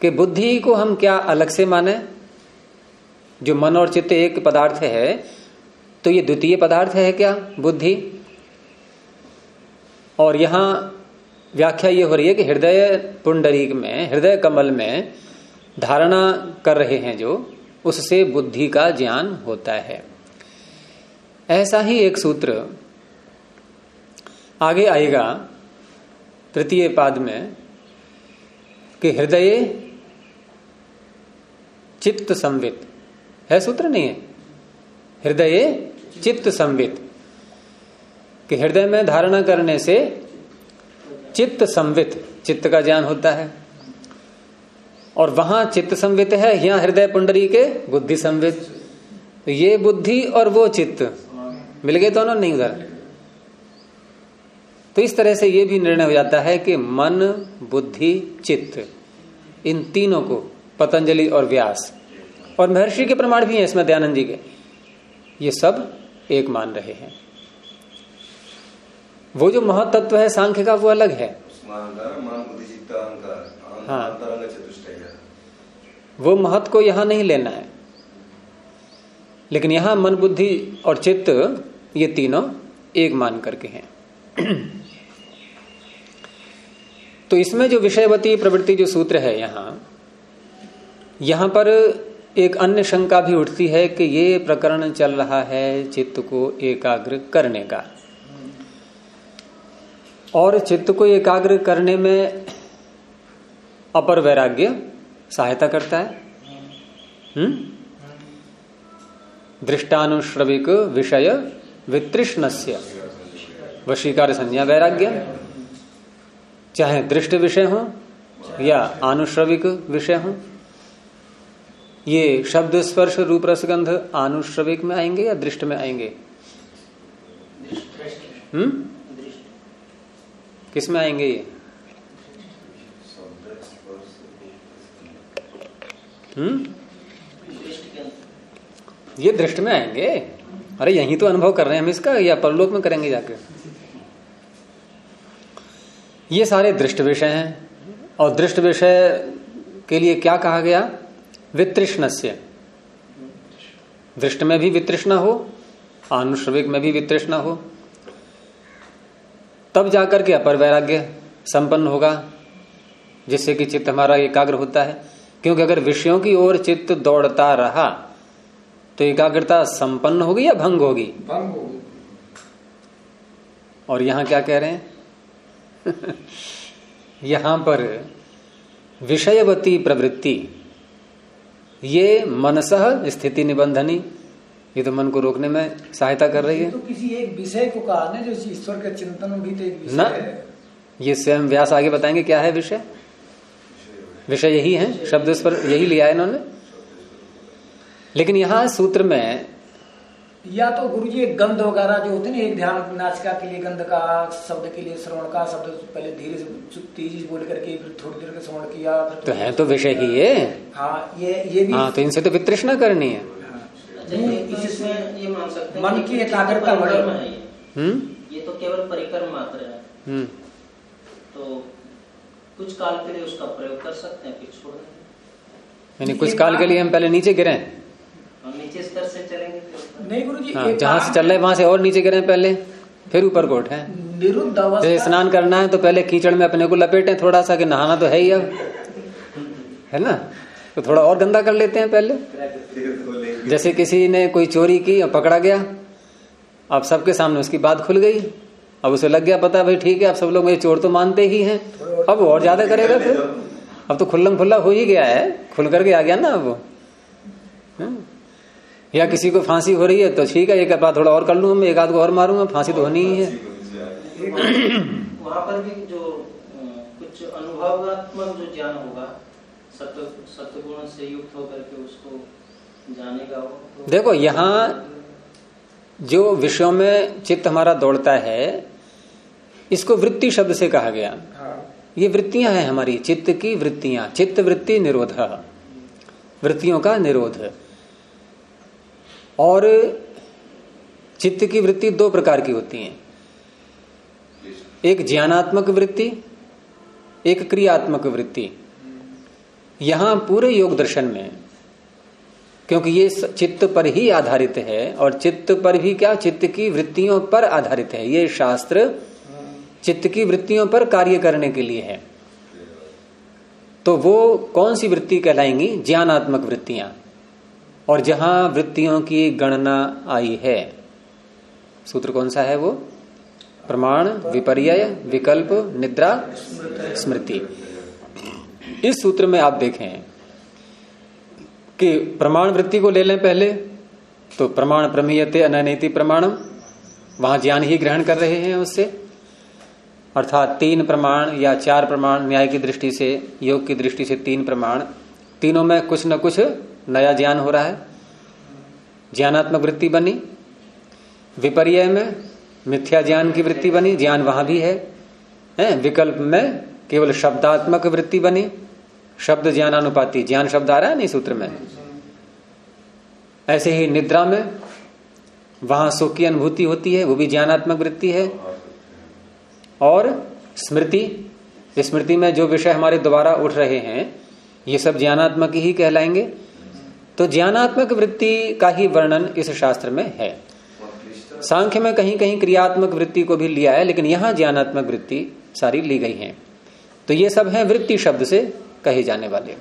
कि बुद्धि को हम क्या अलग से माने? जो मन और चित्त एक पदार्थ है तो ये द्वितीय पदार्थ है क्या? बुद्धि। और यहाँ व्याख्या ये हो रही है कि हृदय पुंडरीक में, हृदय कमल में धारणा कर रहे हैं जो, उससे बुद्धि का ज्ञान होता है। ऐसा ही एक सूत्र आगे आएगा तृतीय पाद में कि हृदय चित्त संवित। है सूत्र नहीं है। हृदय चित्त संवित। कि हृदय में धारणा करने से चित्त संवित, चित्त का ज्ञान होता है। और वहाँ चित्त संवित है, यहाँ हृदय पुंडरी के बुद्धि संवित। तो ये बुद्धि और वो चित्त, मिल गए दोनों, नहीं उधर। तो इस तरह से ये भी निर्णय हो जाता है कि मन, बुद्धि, चित्त, इन तीनों को, पतंजलि और व्यास। और महर्षि के प्रमाण भी हैं इसमें, दयानंद जी के। ये सब एक मान रहे हैं। वो जो महतत्व है सांख्य का वो अलग है। हाँ। वो महत्व को यहाँ नहीं लेना है। लेकिन यहाँ मन बुद्धि और चित्त ये तीनों एक मान करके हैं। तो इसमें जो विषयवती प्रवृत्ति जो सूत्र है यहाँ यहाँ पर एक अन्य शंका भी उठती है कि ये प्रकरण चल रहा है चित्त को एकाग्र करने का। और चित्त को एकाग्र करने में अपर वैराग्य सहायता करता है। हम्म? दृष्टानुश्रविक विषय वितृष्ण वशीकार संज्ञा वैराग्य। चाहे दृष्ट विषय हो या आनुश्रविक विषय हो। ये शब्द स्पर्श रूप रसगंध आनुश्रविक में आएँगे या दृष्ट में आएँगे? हम्म? किसमें आएँगे ये? हम्म? ये दृष्ट में आएँगे? अरे यही तो अनुभव कर रहे हैं हम इसका, या परलोक में करेंगे जाकर ये सारे दृष्ट विषय हैं, और दृष्ट विषय के लिए क्या कहा गया? वितृष्ण से दृष्ट में भी वितृष्णा हो आनुश्रविक में भी वितृष्णा हो तब जाकर के अपर वैराग्य संपन्न होगा जिससे कि चित्त हमारा एकाग्र होता है। क्योंकि अगर विषयों की ओर चित्त दौड़ता रहा तो एकाग्रता संपन्न होगी या भंग होगी? भंग होगी। और यहाँ क्या कह रहे हैं? *laughs* यहाँ पर विषयवती प्रवृत्ति ये मनस स्थिति निबंधनी। ये तो मन को रोकने में सहायता कर रही है। तो किसी एक विषय को कहा ना जो ईश्वर के चिंतन भी तो ना। ये स्वयं व्यास आगे बताएँगे क्या है विषय? विषय यही है शब्द पर यही लिया है इन्होंने। लेकिन यहाँ सूत्र में या तो गुरु जी एक गंध वगैरह जो होते ना एक ध्यान नाचिका के लिए गंध का शब्द के लिए श्रवण का शब्द पहले धीरे से तेज़ी से बोल करके फिर थोड़ी देर के श्रवण किया फिर तो है तो विषय ही ये। हाँ ये ये भी हाँ तो इनसे तो वितृष्णा करनी है। अच्छा तो ये मान सकते मन की केवल एकाग्रता बढ़े। परिक्रम ये। हम्म? ये तो केवल परिक्रम मात्र है। हम्म। तो कुछ काल के लिए उसका प्रयोग कर सकते हैं फिर छोड़ यानी कुछ काल के लिए हम पहले नीचे गिरे। नीचे स्तर से चलेंगे तो नहीं गुरु जी हाँ एक से चल रहे वहाँ से और नीचे गिरे पहले फिर ऊपर को उठे निरुद्ध अवस्था स्नान करना है तो पहले कीचड़ में अपने को लपेटे थोड़ा सा कि नहाना तो है ही अब। है ना? तो थोड़ा और गंदा कर लेते हैं पहले। जैसे किसी ने कोई चोरी की और पकड़ा गया अब सबके सामने उसकी बात खुल गई। अब उसे लग गया पता भाई ठीक है अब सब लोग मुझे चोर तो मानते ही हैं। अब और ज़्यादा करेगा फिर। अब तो खुल्लम खुल्ला हो ही गया है खुल करके आ गया ना अब वो। हम्म? या किसी को फांसी हो रही है तो ठीक है, एक बात थोड़ा और कर लूँगा मैं एक आध को और मारूँगा, फांसी तो होनी ही है। वहाँ पर भी जो कुछ अनुभवात्मक जो ज्ञान होगा से युक्त होकर के उसको तो देखो, यहाँ जो विषयों में चित्त हमारा दौड़ता है, इसको वृत्ति शब्द से कहा गया। ये वृत्तियाँ हैं हमारी, चित्त की वृत्तियाँ चित्त वृत्ति निरोध, वृत्तियों का निरोध। और चित्त की वृत्ति दो प्रकार की होती है। एक ज्ञानात्मक वृत्ति, एक क्रियात्मक वृत्ति। यहाँ पूरे योग दर्शन में, क्योंकि ये चित्त पर ही आधारित है, और चित्त पर भी क्या? चित्त की वृत्तियों पर आधारित है। ये शास्त्र चित्त की वृत्तियों पर कार्य करने के लिए है। तो वो कौन सी वृत्ति कहलाएँगी? ज्ञानात्मक वृत्तियाँ। और जहाँ वृत्तियों की गणना आई है। सूत्र कौन सा है वो? प्रमाण विपर्य विकल्प, निद्रा, स्मृति। इस सूत्र में आप देखें कि प्रमाण वृत्ति को ले लें पहले तो प्रमाण प्रमेयते अनैति प्रमाणम, वहाँ ज्ञान ही ग्रहण कर रहे हैं उससे। अर्थात तीन प्रमाण या चार प्रमाण न्याय की दृष्टि से, योग की दृष्टि से तीन प्रमाण, तीनों में कुछ न कुछ नया ज्ञान हो रहा है। ज्ञानात्मक वृत्ति बनी। विपर्य में मिथ्या ज्ञान की वृत्ति बनी। ज्ञान वहाँ भी है, है? विकल्प में केवल शब्दात्मक वृत्ति बनी। शब्द ज्ञानानुपाति। ज्ञान शब्द आ रहा है नहीं सूत्र में? ऐसे ही निद्रा में वहाँ सुख की अनुभूति होती है वो भी ज्ञानात्मक वृत्ति है। और स्मृति स्मृति में जो विषय हमारे दोबारा उठ रहे हैं ये सब ज्ञानात्मक ही कहलाएँगे। तो ज्ञानात्मक वृत्ति का ही वर्णन इस शास्त्र में है। सांख्य में कहीं कहीं क्रियात्मक वृत्ति को भी लिया है, लेकिन यहाँ ज्ञानात्मक वृत्ति सारी ली गई है। तो ये सब है वृत्ति शब्द से कहे जाने वाले।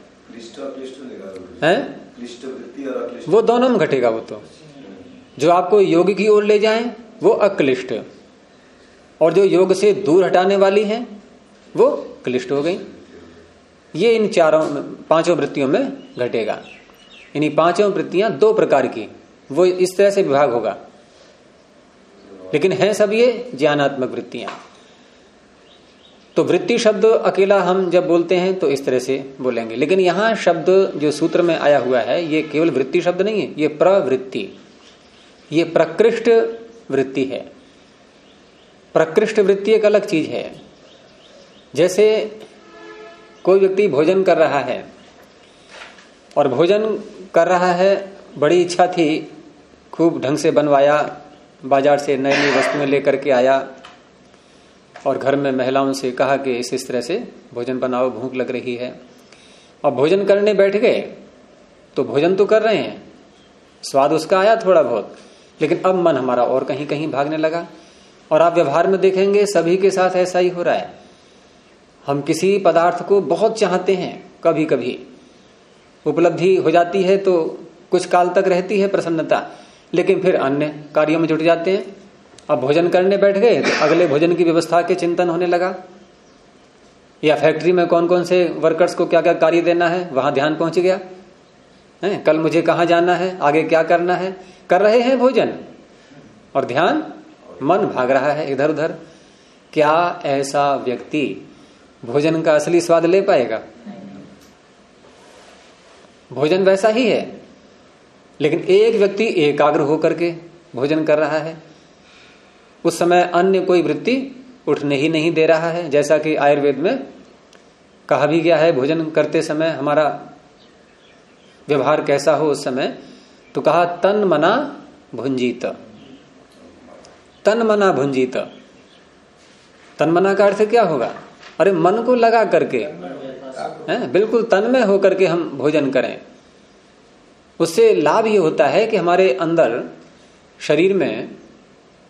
हैं? वो दोनों में घटेगा वो तो। जो आपको योग की ओर ले जाए, वो अक्लिष्ट। और जो योग से दूर हटाने वाली है, वो क्लिष्ट हो गई। ये इन चारों, पाँचों वृत्तियों में घटेगा। इन्हीं पाँचों वृत्तियाँ दो प्रकार की, वो इस तरह से विभाग होगा। लेकिन है सब ये ज्ञानात्मक वृत्तियाँ। तो वृत्ति शब्द अकेला हम जब बोलते हैं तो इस तरह से बोलेंगे। लेकिन यहाँ शब्द जो सूत्र में आया हुआ है, ये केवल वृत्ति शब्द नहीं है, ये प्रवृत्ति। ये प्रकृष्ट वृत्ति है। प्रकृष्ट वृत्ति एक अलग चीज़ है। जैसे कोई व्यक्ति भोजन कर रहा है, और भोजन कर रहा है। बड़ी इच्छा थी। खूब ढंग से बनवाया। बाज़ार से नई नई वस्तुएँ लेकर के आया। और घर में महिलाओं से कहा कि इस इस तरह से भोजन बनाओ, भूख लग रही है। और भोजन करने बैठ गए। तो भोजन तो कर रहे हैं। स्वाद उसका आया थोड़ा बहुत। लेकिन अब मन हमारा और कहीं कहीं भागने लगा। और आप व्यवहार में देखेंगे, सभी के साथ ऐसा ही हो रहा है। हम किसी पदार्थ को बहुत चाहते हैं कभी कभी उपलब्धि हो जाती है तो कुछ काल तक रहती है प्रसन्नता, लेकिन फिर अन्य कार्यों में जुट जाते हैं। अब भोजन करने बैठ गए तो अगले भोजन की व्यवस्था के चिंतन होने लगा। या फैक्ट्री में कौन कौन से वर्कर्स को क्या क्या कार्य देना है, वहाँ ध्यान पहुँच गया। है, कल मुझे कहा जाना है, आगे क्या करना है? कर रहे हैं भोजन। और ध्यान, मन भाग रहा है इधर उधर क्या ऐसा व्यक्ति भोजन का असली स्वाद ले पाएगा? भोजन वैसा ही है। लेकिन एक व्यक्ति एकाग्र होकर के भोजन कर रहा है। उस समय अन्य कोई वृत्ति उठने ही नहीं दे रहा है। जैसा कि आयुर्वेद में कहा भी गया है, भोजन करते समय हमारा व्यवहार कैसा हो उस समय तो कहा, तन मना भुंजीत। तन मना भुंजीत। तन मना का अर्थ क्या होगा? अरे, मन को लगा करके। है? बिल्कुल तन में होकर के हम भोजन करें। उससे लाभ ये होता है कि हमारे अंदर शरीर में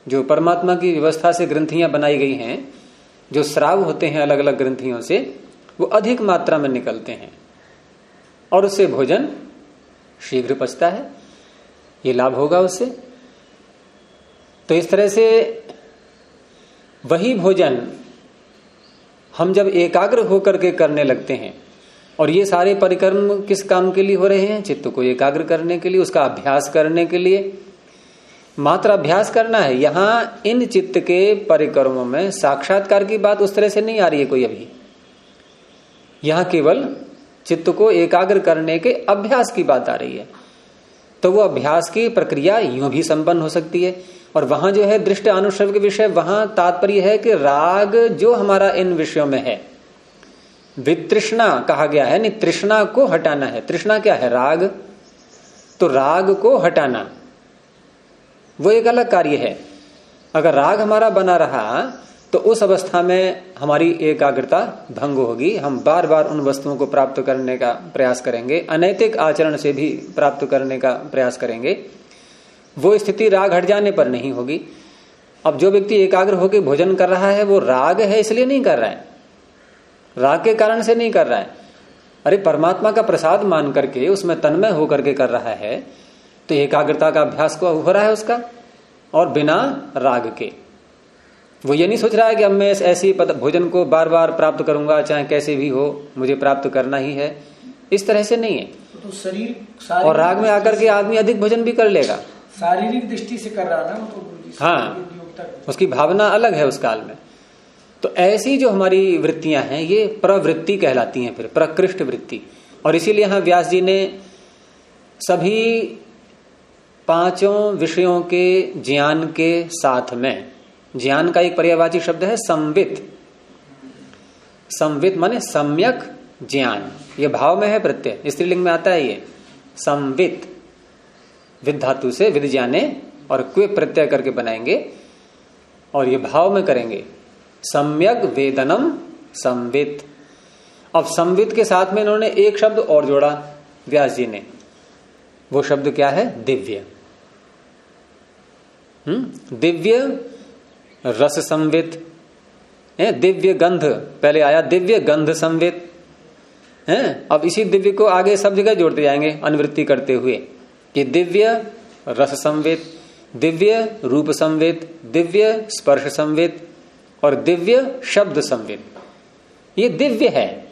जो परमात्मा की व्यवस्था से ग्रंथियाँ बनाई गई हैं, जो श्राव होते हैं अलग अलग ग्रंथियों से, वो अधिक मात्रा में निकलते हैं। और उससे भोजन शीघ्र पचता है। ये लाभ होगा उससे। तो इस तरह से वही भोजन हम जब एकाग्र होकर के करने लगते हैं, और ये सारे परिक्रम किस काम के लिए हो रहे हैं? चित्त को एकाग्र करने के लिए, उसका अभ्यास करने के लिए। मात्र अभ्यास करना है, यहाँ इन चित्त के परिक्रमों में साक्षात्कार की बात उस तरह से नहीं आ रही है कोई अभी। यहाँ केवल चित्त को एकाग्र करने के अभ्यास की बात आ रही है। तो वो अभ्यास की प्रक्रिया यूँ भी संपन्न हो सकती है। और वहाँ जो है दृष्ट अनुश्रव के विषय, वहाँ तात्पर्य है कि राग जो हमारा इन विषयों में है। वितृष्णा कहा गया है नहीं तृष्णा को हटाना है। तृष्णा क्या है? राग। तो राग को हटाना। वो एक अलग कार्य है। अगर राग हमारा बना रहा तो उस अवस्था में हमारी एकाग्रता भंग होगी। हम बार बार उन वस्तुओं को प्राप्त करने का प्रयास करेंगे। अनैतिक आचरण से भी प्राप्त करने का प्रयास करेंगे। वो स्थिति राग हट जाने पर नहीं होगी। अब जो व्यक्ति एकाग्र होकर भोजन कर रहा है वो राग है इसलिए नहीं कर रहा है। राग के कारण से नहीं कर रहा है। अरे परमात्मा का प्रसाद मान करके उसमें तन्मय होकर के कर रहा है तो एकाग्रता का अभ्यास को हो रहा है उसका और बिना राग के। वो ये नहीं सोच रहा है कि अब मैं ऐसी भोजन को बार बार प्राप्त करूँगा चाहे कैसे भी हो मुझे प्राप्त करना ही है। इस तरह से नहीं है। तो शरीर और राग में आकर के आदमी अधिक भोजन भी कर लेगा। शारीरिक दृष्टि से कर रहा ना तो हाँ। उसकी भावना अलग है उस काल में। तो ऐसी जो हमारी वृत्तियाँ हैं ये प्रवृत्ति कहलाती हैं फिर प्रकृष्ट वृत्ति। और इसीलिए यहाँ व्यास जी ने सभी पाँचों विषयों के ज्ञान के साथ में ज्ञान का एक पर्यावाची शब्द है संवित। संवित माने सम्यक ज्ञान। ये भाव में है प्रत्यय। स्त्रीलिंग में आता है ये संवित। विद धातु से विद जाने और क्वे प्रत्यय करके बनाएँगे और ये भाव में करेंगे। सम्यक वेदनम संवित। अब संवित के साथ में इन्होंने एक शब्द और जोड़ा, व्यास जी ने। वो शब्द क्या है? दिव्य। हम्म दिव्य रस संवित। है, दिव्य गंध। पहले आया दिव्य गंध संवित। है, अब इसी दिव्य को आगे सब जगह जोड़ते जाएँगे, अनुवृत्ति करते हुए। कि दिव्य रस संवेद, दिव्य रूप संवित दिव्य स्पर्श संवेद और दिव्य शब्द संवित ये दिव्य है।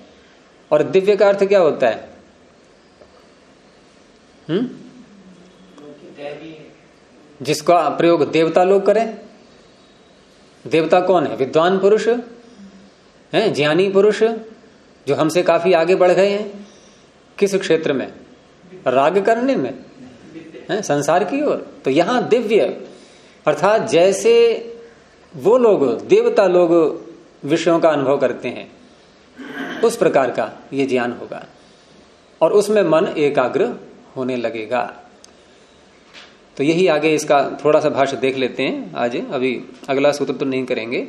और दिव्य का अर्थ क्या होता है? हम्म? जिसका प्रयोग देवता लोग करें। देवता कौन है? विद्वान पुरुष? है? ज्ञानी पुरुष? जो हमसे काफ़ी आगे बढ़ गए हैं। किस क्षेत्र में? राग करने में? है, संसार की ओर। तो यहाँ दिव्य, अर्थात जैसे वो लोग, देवता लोग विषयों का अनुभव करते हैं, उस प्रकार का ये ज्ञान होगा। और उसमें मन एकाग्र होने लगेगा। तो यही आगे इसका थोड़ा सा भाष्य देख लेते हैं आज। अभी अगला सूत्र तो नहीं करेंगे।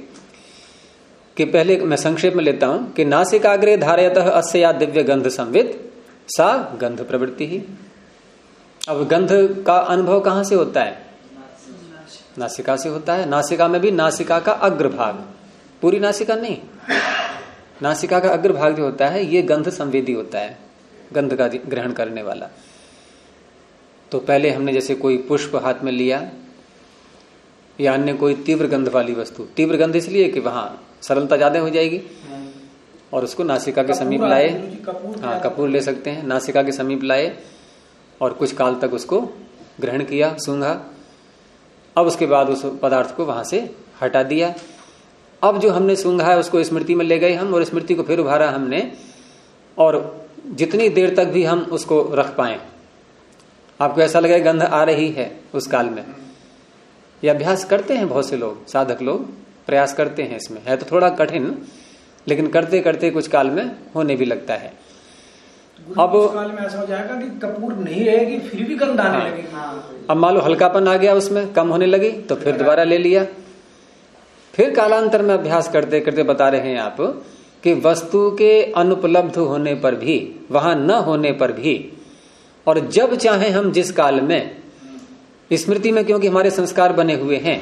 कि पहले मैं संक्षेप में लेता हूँ कि नासिकाग्रे धारयत अस्य या दिव्य गंध संवित, सा गंध प्रवृत्ति ही। अब गंध का अनुभव कहाँ से होता है? नासिका से होता है। नासिका में भी नासिका का अग्रभाग। पूरी नासिका नहीं। नासिका का अग्रभाग जो होता है ये गंध संवेदी होता है गंध का ग्रहण करने वाला। तो पहले हमने जैसे कोई पुष्प हाथ में लिया या अन्य कोई तीव्र गंध वाली वस्तु। तीव्र गंध इसलिए कि वहाँ सरलता ज़्यादा हो जाएगी और उसको नासिका के समीप लाए। हाँ कपूर ले सकते हैं। नासिका के समीप लाए। और कुछ काल तक उसको ग्रहण किया, सूंघा। अब उसके बाद उस पदार्थ को वहाँ से हटा दिया। अब जो हमने सूंघा है, उसको स्मृति में ले गए हम और स्मृति को फिर उभारा हमने और जितनी देर तक भी हम उसको रख पाए। आपको ऐसा लगे गंध आ रही है उस काल में। ये अभ्यास करते हैं बहुत से लोग, साधक लोग, प्रयास करते हैं इसमें। है तो थोड़ा कठिन, लेकिन करते करते कुछ काल में होने भी लगता है। अब काल में ऐसा हो जाएगा कि कपूर नहीं रहेगी फिर भी गंध आने हाँ, लगेगी। हाँ। अब मान लो हल्कापन आ गया उसमें कम होने लगी तो फिर दोबारा ले लिया। फिर कालांतर में अभ्यास करते करते बता रहे हैं आप कि वस्तु के अनुपलब्ध होने पर भी वहाँ न होने पर भी और जब चाहे हम जिस काल में स्मृति में क्योंकि हमारे संस्कार बने हुए हैं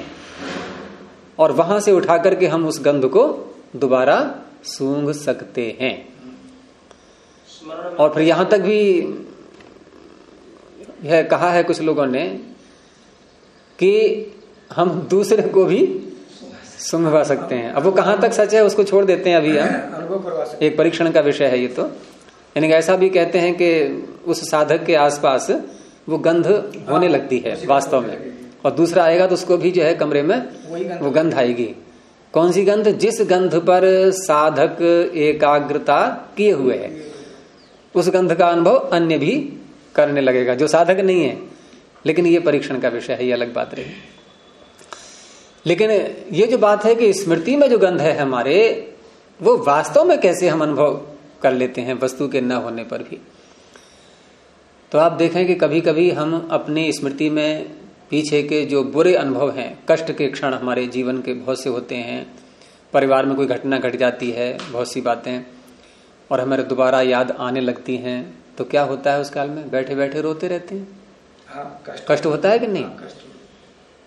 और वहाँ से उठा करके हम उस गंध को दोबारा सूंघ सकते हैं। और फिर यहाँ तक भी यह कहा है कुछ लोगों ने कि हम दूसरे को भी सुंघवा सकते हैं। अब वो कहाँ तक सच है उसको छोड़ देते हैं अभी हम। एक परीक्षण का विषय है ये तो। यानी ऐसा भी कहते हैं कि उस साधक के आसपास वो गंध होने लगती है वास्तव में। और दूसरा आएगा तो उसको भी जो है कमरे में वो गंध आएगी। कौन सी गंध? जिस गंध पर साधक एकाग्रता किए हुए है। उस गंध का अनुभव अन्य भी करने लगेगा, जो साधक नहीं है। लेकिन ये परीक्षण का विषय है, ये अलग बात रही। लेकिन ये जो बात है कि स्मृति में जो गंध है हमारे, वो वास्तव में कैसे हम अनुभव कर लेते हैं वस्तु के न होने पर भी? तो आप देखें कि कभी कभी हम अपनी स्मृति में पीछे के जो बुरे अनुभव हैं, कष्ट के क्षण हमारे जीवन के बहुत से होते हैं, परिवार में कोई घटना घट जाती है, बहुत सी बातें और हमारे दोबारा याद आने लगती हैं तो क्या होता है उस काल में? बैठे बैठे रोते रहते हैं। हाँ, कष्ट, कष्ट होता है कि नहीं? हाँ,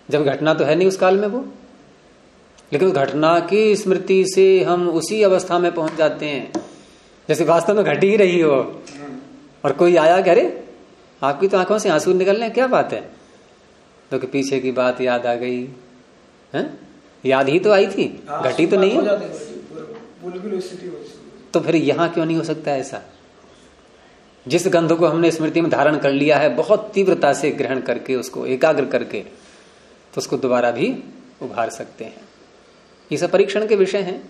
जब घटना तो है नहीं उस काल में वो। लेकिन घटना की स्मृति से हम उसी अवस्था में पहुँच जाते हैं जैसे वास्तव में घट ही रही हो। और कोई आया कह अरे आपकी तो आँखों से आँसू निकल रहे क्या बात है? तो कि पीछे की बात याद आ गई। है? याद ही तो आई थी। हाँ, घटी तो नहीं है। तो फिर यहाँ क्यों नहीं हो सकता ऐसा? जिस गंध को हमने स्मृति में धारण कर लिया है, बहुत तीव्रता से ग्रहण करके, उसको एकाग्र करके तो उसको दोबारा भी उभार सकते हैं। ये सब परीक्षण के विषय हैं।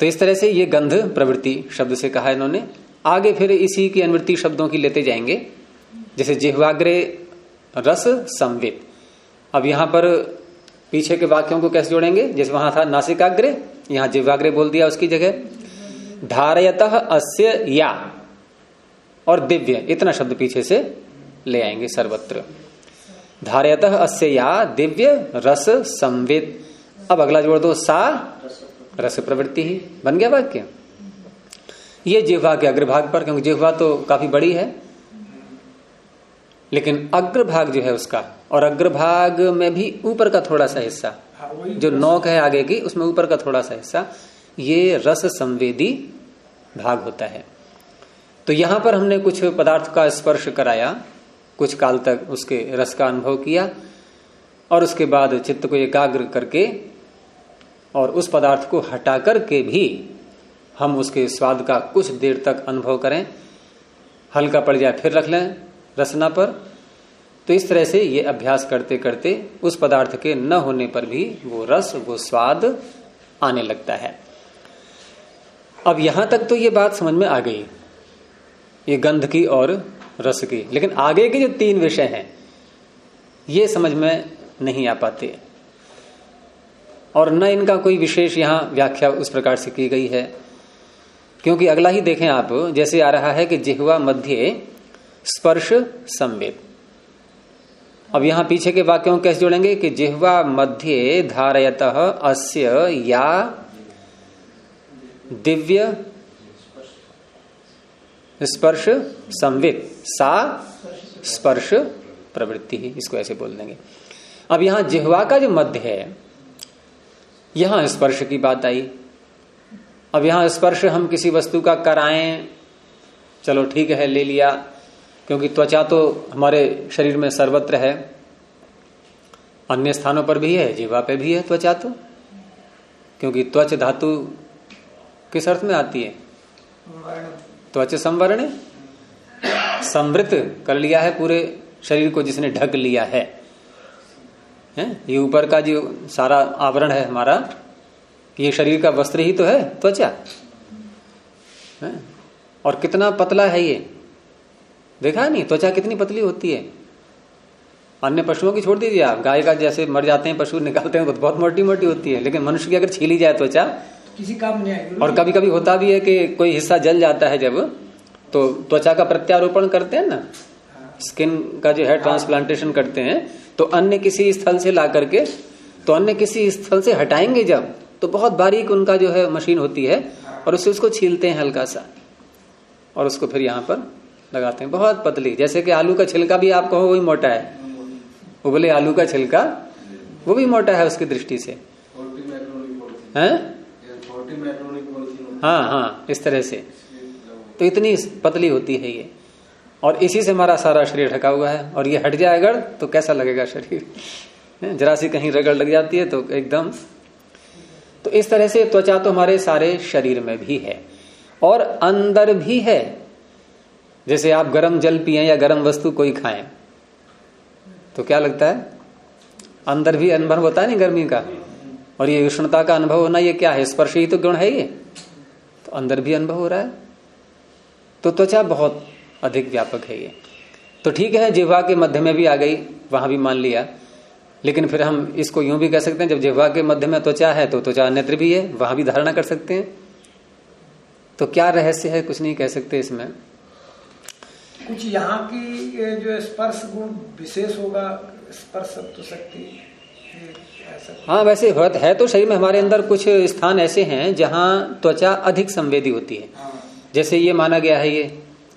तो इस तरह से ये गंध प्रवृत्ति शब्द से कहा इन्होंने। आगे फिर इसी की अनुवृत्ति शब्दों की लेते जाएँगे। जैसे जिहवाग्रे रस संवित अब यहाँ पर पीछे के वाक्यों को कैसे जोड़ेंगे? जैसे वहाँ था नासिकाग्रे, यहाँ जिह्वाग्रे बोल दिया उसकी जगह। धारयत अस्य या। और दिव्य इतना शब्द पीछे से ले आएँगे सर्वत्र। धारयत अस्य या दिव्य रस संवित। अब अगला जोड़ दो सा रस प्रवृत्ति ही। बन गया वाक्य? ये जिह्वा के अग्रभाग पर क्योंकि जिह्वा तो काफ़ी बड़ी है। लेकिन अग्रभाग जो है उसका और अग्रभाग में भी ऊपर का थोड़ा सा हिस्सा हाँ, जो नौक है आगे की उसमें ऊपर का थोड़ा सा हिस्सा ये रस संवेदी भाग होता है। तो यहाँ पर हमने कुछ पदार्थ का स्पर्श कराया, कुछ काल तक उसके रस का अनुभव किया, और उसके बाद चित्त को एकाग्र करके और उस पदार्थ को हटा करके भी हम उसके स्वाद का कुछ देर तक अनुभव करें। हल्का पड़ जाए फिर रख लें रसना पर। तो इस तरह से ये अभ्यास करते करते उस पदार्थ के न होने पर भी वो रस, वो स्वाद आने लगता है। अब यहाँ तक तो ये बात समझ में आ गई, ये गंध की और रस की। लेकिन आगे के जो तीन विषय हैं, ये समझ में नहीं आ पाते। और न इनका कोई विशेष यहाँ व्याख्या उस प्रकार से की गई है। क्योंकि अगला ही देखें आप, जैसे आ रहा है कि जिहवा मध्य स्पर्श संवेद। अब यहाँ पीछे के वाक्यों कैसे जोड़ेंगे कि जिहवा मध्य धारयत अस्य या दिव्य स्पर्श संवित, सा स्पर्श प्रवृत्ति ही, इसको ऐसे बोल देंगे। अब यहाँ जिहवा का जो मध्य है, यहाँ स्पर्श की बात आई। अब यहाँ स्पर्श हम किसी वस्तु का कराएँ, चलो ठीक है, ले लिया, क्योंकि त्वचा तो हमारे शरीर में सर्वत्र है। अन्य स्थानों पर भी है जीवा पे भी है त्वचा तो क्योंकि त्वच धातु किस अर्थ में आती है? त्वच संवरण समृत कर लिया है पूरे शरीर को जिसने ढक लिया है। है? ये ऊपर का जो सारा आवरण है हमारा ये शरीर का वस्त्र ही तो है त्वचा। है? और कितना पतला है ये? देखा नहीं त्वचा कितनी पतली होती है। अन्य पशुओं की छोड़ दीजिए आप। गाय का जैसे मर जाते हैं पशु निकालते हैं तो बहुत मोटी मोटी होती है। लेकिन मनुष्य की अगर छीली जाए त्वचा किसी काम नहीं आएगी। और कभी कभी होता भी है कि कोई हिस्सा जल जाता है जब तो त्वचा का प्रत्यारोपण करते हैं ना? स्किन का जो है ट्रांसप्लांटेशन करते हैं तो अन्य किसी स्थल से ला करके तो अन्य किसी स्थल से हटाएँगे जब तो बहुत बारीक उनका जो है मशीन होती है और उससे उसको छीलते हैं हल्का सा और उसको फिर यहाँ पर लगाते हैं। बहुत पतली जैसे कि आलू का छिलका भी आप कहो वही मोटा है। उबले आलू का छिलका वो भी मोटा है उसकी दृष्टि से। हैं? हाँ। हाँ इस तरह से। तो इतनी पतली होती है ये। और इसी से हमारा सारा शरीर ढका हुआ है। और ये हट जाए अगर तो कैसा लगेगा शरीर? *laughs* जरा सी कहीं रगड़ लग जाती है तो एकदम। तो इस तरह से त्वचा तो हमारे सारे शरीर में भी है। और अंदर भी है। जैसे आप गर्म जल पिए या गर्म वस्तु कोई खाएँ तो क्या लगता है? अंदर भी अनुभव होता है नहीं गर्मी का? और ये उष्णता का अनुभव होना ये क्या है? स्पर्श ही तो गुण है ये। तो अंदर भी अनुभव हो रहा है। तो त्वचा बहुत अधिक व्यापक है ये। तो ठीक है, जिह्वा के मध्य में भी आ गई, वहाँ भी मान लिया। लेकिन फिर हम इसको यूँ भी कह सकते हैं, जब जिह्वा के मध्य में त्वचा है तो त्वचा अन्यत्र भी है, वहाँ भी धारणा कर सकते हैं। तो क्या रहस्य है? कुछ नहीं कह सकते इसमें। कुछ यहाँ की जो स्पर्श गुण विशेष होगा, स्पर्श तो शक्ति हाँ वैसे है तो शरीर में हमारे अंदर कुछ स्थान ऐसे हैं जहाँ त्वचा अधिक संवेदी होती है। हाँ। जैसे ये माना गया है ये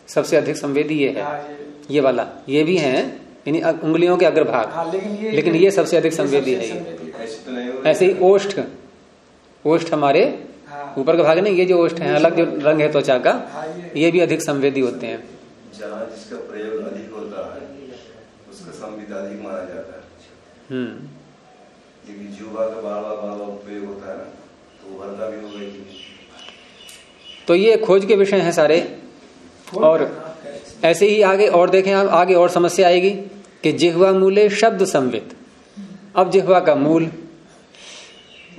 सबसे अधिक संवेदी ये है। हाँ, ये? वाला ये भी है इन उंगलियों के अग्रभाग। हाँ, लेकिन ये लेकिन ये सबसे अधिक संवेदी है ये। ऐसे ही ओष्ठ ओष्ठ हमारे हाँ। ऊपर का भाग नहीं ये जो ओष्ठ है अलग जो रंग है त्वचा का ये भी अधिक संवेदी होते हैं। जहाँ जिसका प्रयोग अधिक होता है उसका संविदा अधिक माना जाता है। हम्म। जुबा का बार बार बार बार उपयोग होता है ना तो उभरता भी होगा तो ये खोज के विषय हैं सारे और ऐसे ही आगे और देखें आप आगे और समस्या आएगी कि जिहवा मूले शब्द संवित। अब जिहवा का मूल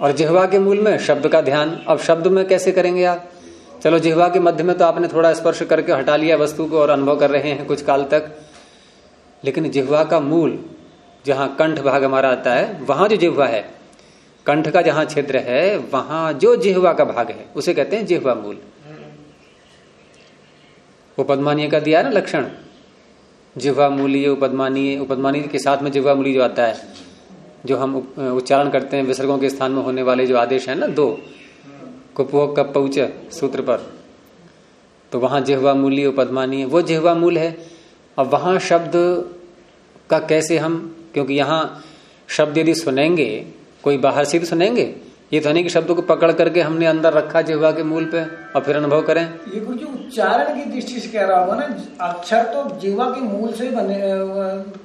और जिहवा के मूल में शब्द का ध्यान। अब शब्द में कैसे करेंगे आप? चलो जिहवा के मध्य में तो आपने थोड़ा स्पर्श करके हटा लिया वस्तु को और अनुभव कर रहे हैं कुछ काल तक। लेकिन जिहवा का मूल जहाँ कंठ भाग हमारा आता है, वहाँ जो जिहवा है, कंठ का जहाँ क्षेत्र है, वहाँ जो जिहवा का भाग है, उसे कहते हैं जिहवा मूल। उपदमानीय का दिया ना लक्षण? जिह्वा मूलीय, उपदमानीय उपदमानीय के साथ में जिह्वा मूली जो आता है, जो हम उच्चारण करते हैं, विसर्गों के स्थान में होने वाले जो आदेश है ना, दो कुपो कप पहुँच सूत्र पर। तो वहाँ जिह्वा मूल्य उपदमानीय, वो जिह्वा मूल है। अब वहाँ शब्द का कैसे हम क्योंकि यहाँ शब्द यदि सुनेंगे कोई बाहर से भी सुनेंगे ये तो नहीं कि शब्दों को पकड़ करके हमने अंदर रखा जिह्वा के मूल पे और फिर अनुभव करें। ये कुछ उच्चारण की दृष्टि से कह रहा होगा ना अक्षर तो जिह्वा के मूल से बने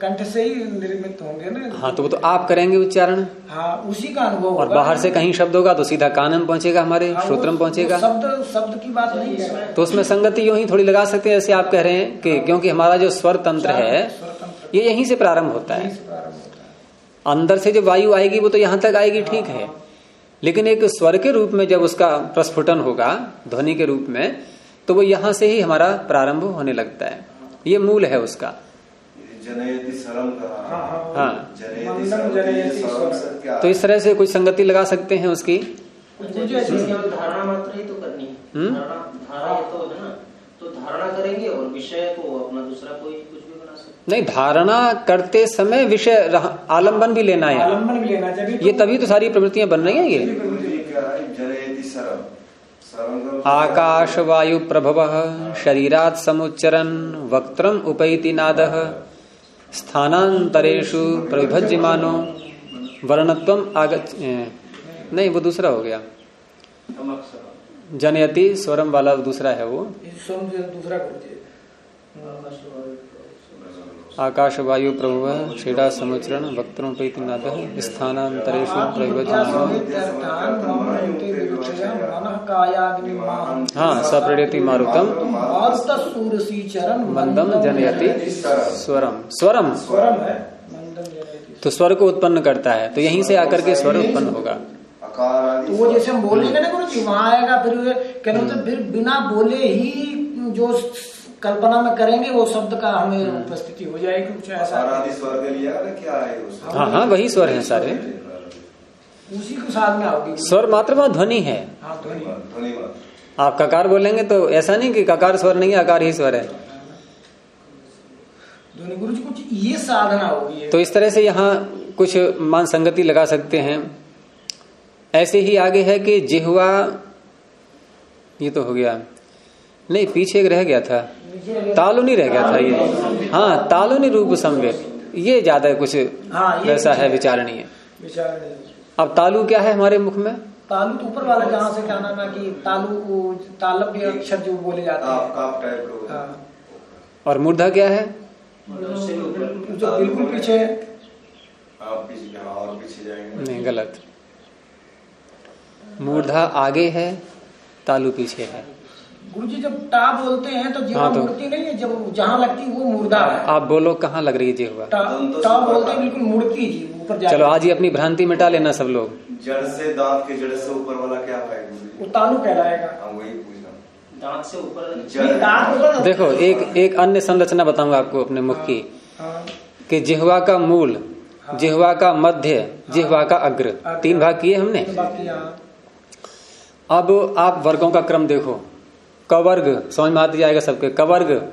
कंठ से ही निर्मित होंगे ना। हाँ तो वो तो आप करेंगे उच्चारण। हाँ उसी का अनुभव और बाहर से कहीं शब्द होगा तो सीधा कान में पहुंचेगा हमारे हाँ, श्रोत्र में पहुंचेगा। शब्द शब्द की बात नहीं है। तो उसमें संगति यूँ ही थोड़ी लगा सकते हैं जैसे आप कह रहे हैं कि क्योंकि हमारा जो स्वर तंत्र है ये यहीं से प्रारंभ होता है। अंदर से जो वायु आएगी वो तो यहाँ तक आएगी ठीक है। लेकिन एक स्वर के रूप में जब उसका प्रस्फुटन होगा ध्वनि के रूप में तो वो यहाँ से ही हमारा प्रारंभ होने लगता है। ये मूल है उसका। हाँ हाँ हाँ। तो तो इस तरह से कुछ संगति लगा सकते हैं उसकी? धारणा मात्र ही तो करनी है। हम्म? धारणा धारणा ये तो है ना। तो धारणा करेंगे और विषय को अपना दूसरा कोई नहीं धारणा करते समय विषय आलंबन भी लेना है। आलंबन भी लेना चाहिए ये तभी तो सारी प्रवृत्तियाँ बन रही हैं ये। का आकाश वायु प्रभव शरीरात समुच्चरन वक्त्रम उपैति नाद। स्थानांतरेशु प्रविभज्यमानो वर्णत्वम आगच नहीं वो दूसरा हो गया। जनयति स्वरम वाला दूसरा है वो। दूसरा आकाश वायु प्रभु श्रीरा समुचरण उपैति नाद। हाँ सप्रेति मारुतम। मंदम जनयति स्वरम। स्वरम। तो स्वर को उत्पन्न करता है तो यहीं से आकर के स्वर उत्पन्न होगा। तो वो जैसे हम बोलेंगे ना आएगा फिर वे कहने फिर बिना बोले ही जो कल्पना में करेंगे वो शब्द का हमें उपस्थिति हो जाएगी कुछ ऐसा। अकार आदि स्वर्ग लिया क्या है उसका हाँ हाँ वही स्वर है सारे। उसी के साथ में आओगी स्वर मात्र वह ध्वनि है। हाँ ध्वनि। ध्वनि आप ककार बोलेंगे तो ऐसा नहीं कि ककार स्वर नहीं है आकार ही स्वर है। ध्वनि गुरु जी कुछ ये साधना होगी तो इस तरह से यहाँ कुछ मान संगति लगा सकते हैं। ऐसे ही आगे है कि जिहवा ये तो हो गया। नहीं पीछे एक रह गया था। तालु नहीं रह गया था ये। हाँ तालु नहीं रूप संवेद ये ज़्यादा कुछ हाँ, वैसा है। विचार नहीं विचार नहीं। अब तालु क्या है हमारे मुख में? तालु तो ऊपर वाला जहाँ से क्या नाम है कि तालु वो तालब्य अक्षर जो बोले जाते हैं। है। और मूर्धा क्या है? जो बिल्कुल पीछे है। आप पीछे और पीछे जाएँगे। नहीं गलत। मूर्धा आगे है तालु पीछे है। गुरु जी जब टा बोलते हैं तो जीवा हाँ, तो- मूर्ति नहीं है जब जहाँ लगती है वो मुर्दा है। आप बोलो कहाँ लग रही है जिहवा टा, टा बोलते हैं बिल्कुल मुड़ती जी ऊपर चलो आज ही अपनी भ्रांति मिटा लेना सब लोग। जड़ से दांत के जड़ से ऊपर वाला क्या वो तालु कहलाएगा। हाँ वही दांत से ऊपर। देखो एक एक अन्य संरचना बताऊँगा आपको अपने मुख की। हाँ, कि जिहवा का मूल जिहवा का मध्य जिहवा का अग्र। तीन भाग किए हमने? अब आप वर्गों का क्रम देखो। कवर्ग, समझ में आती जाएगा सबके, कवर्ग।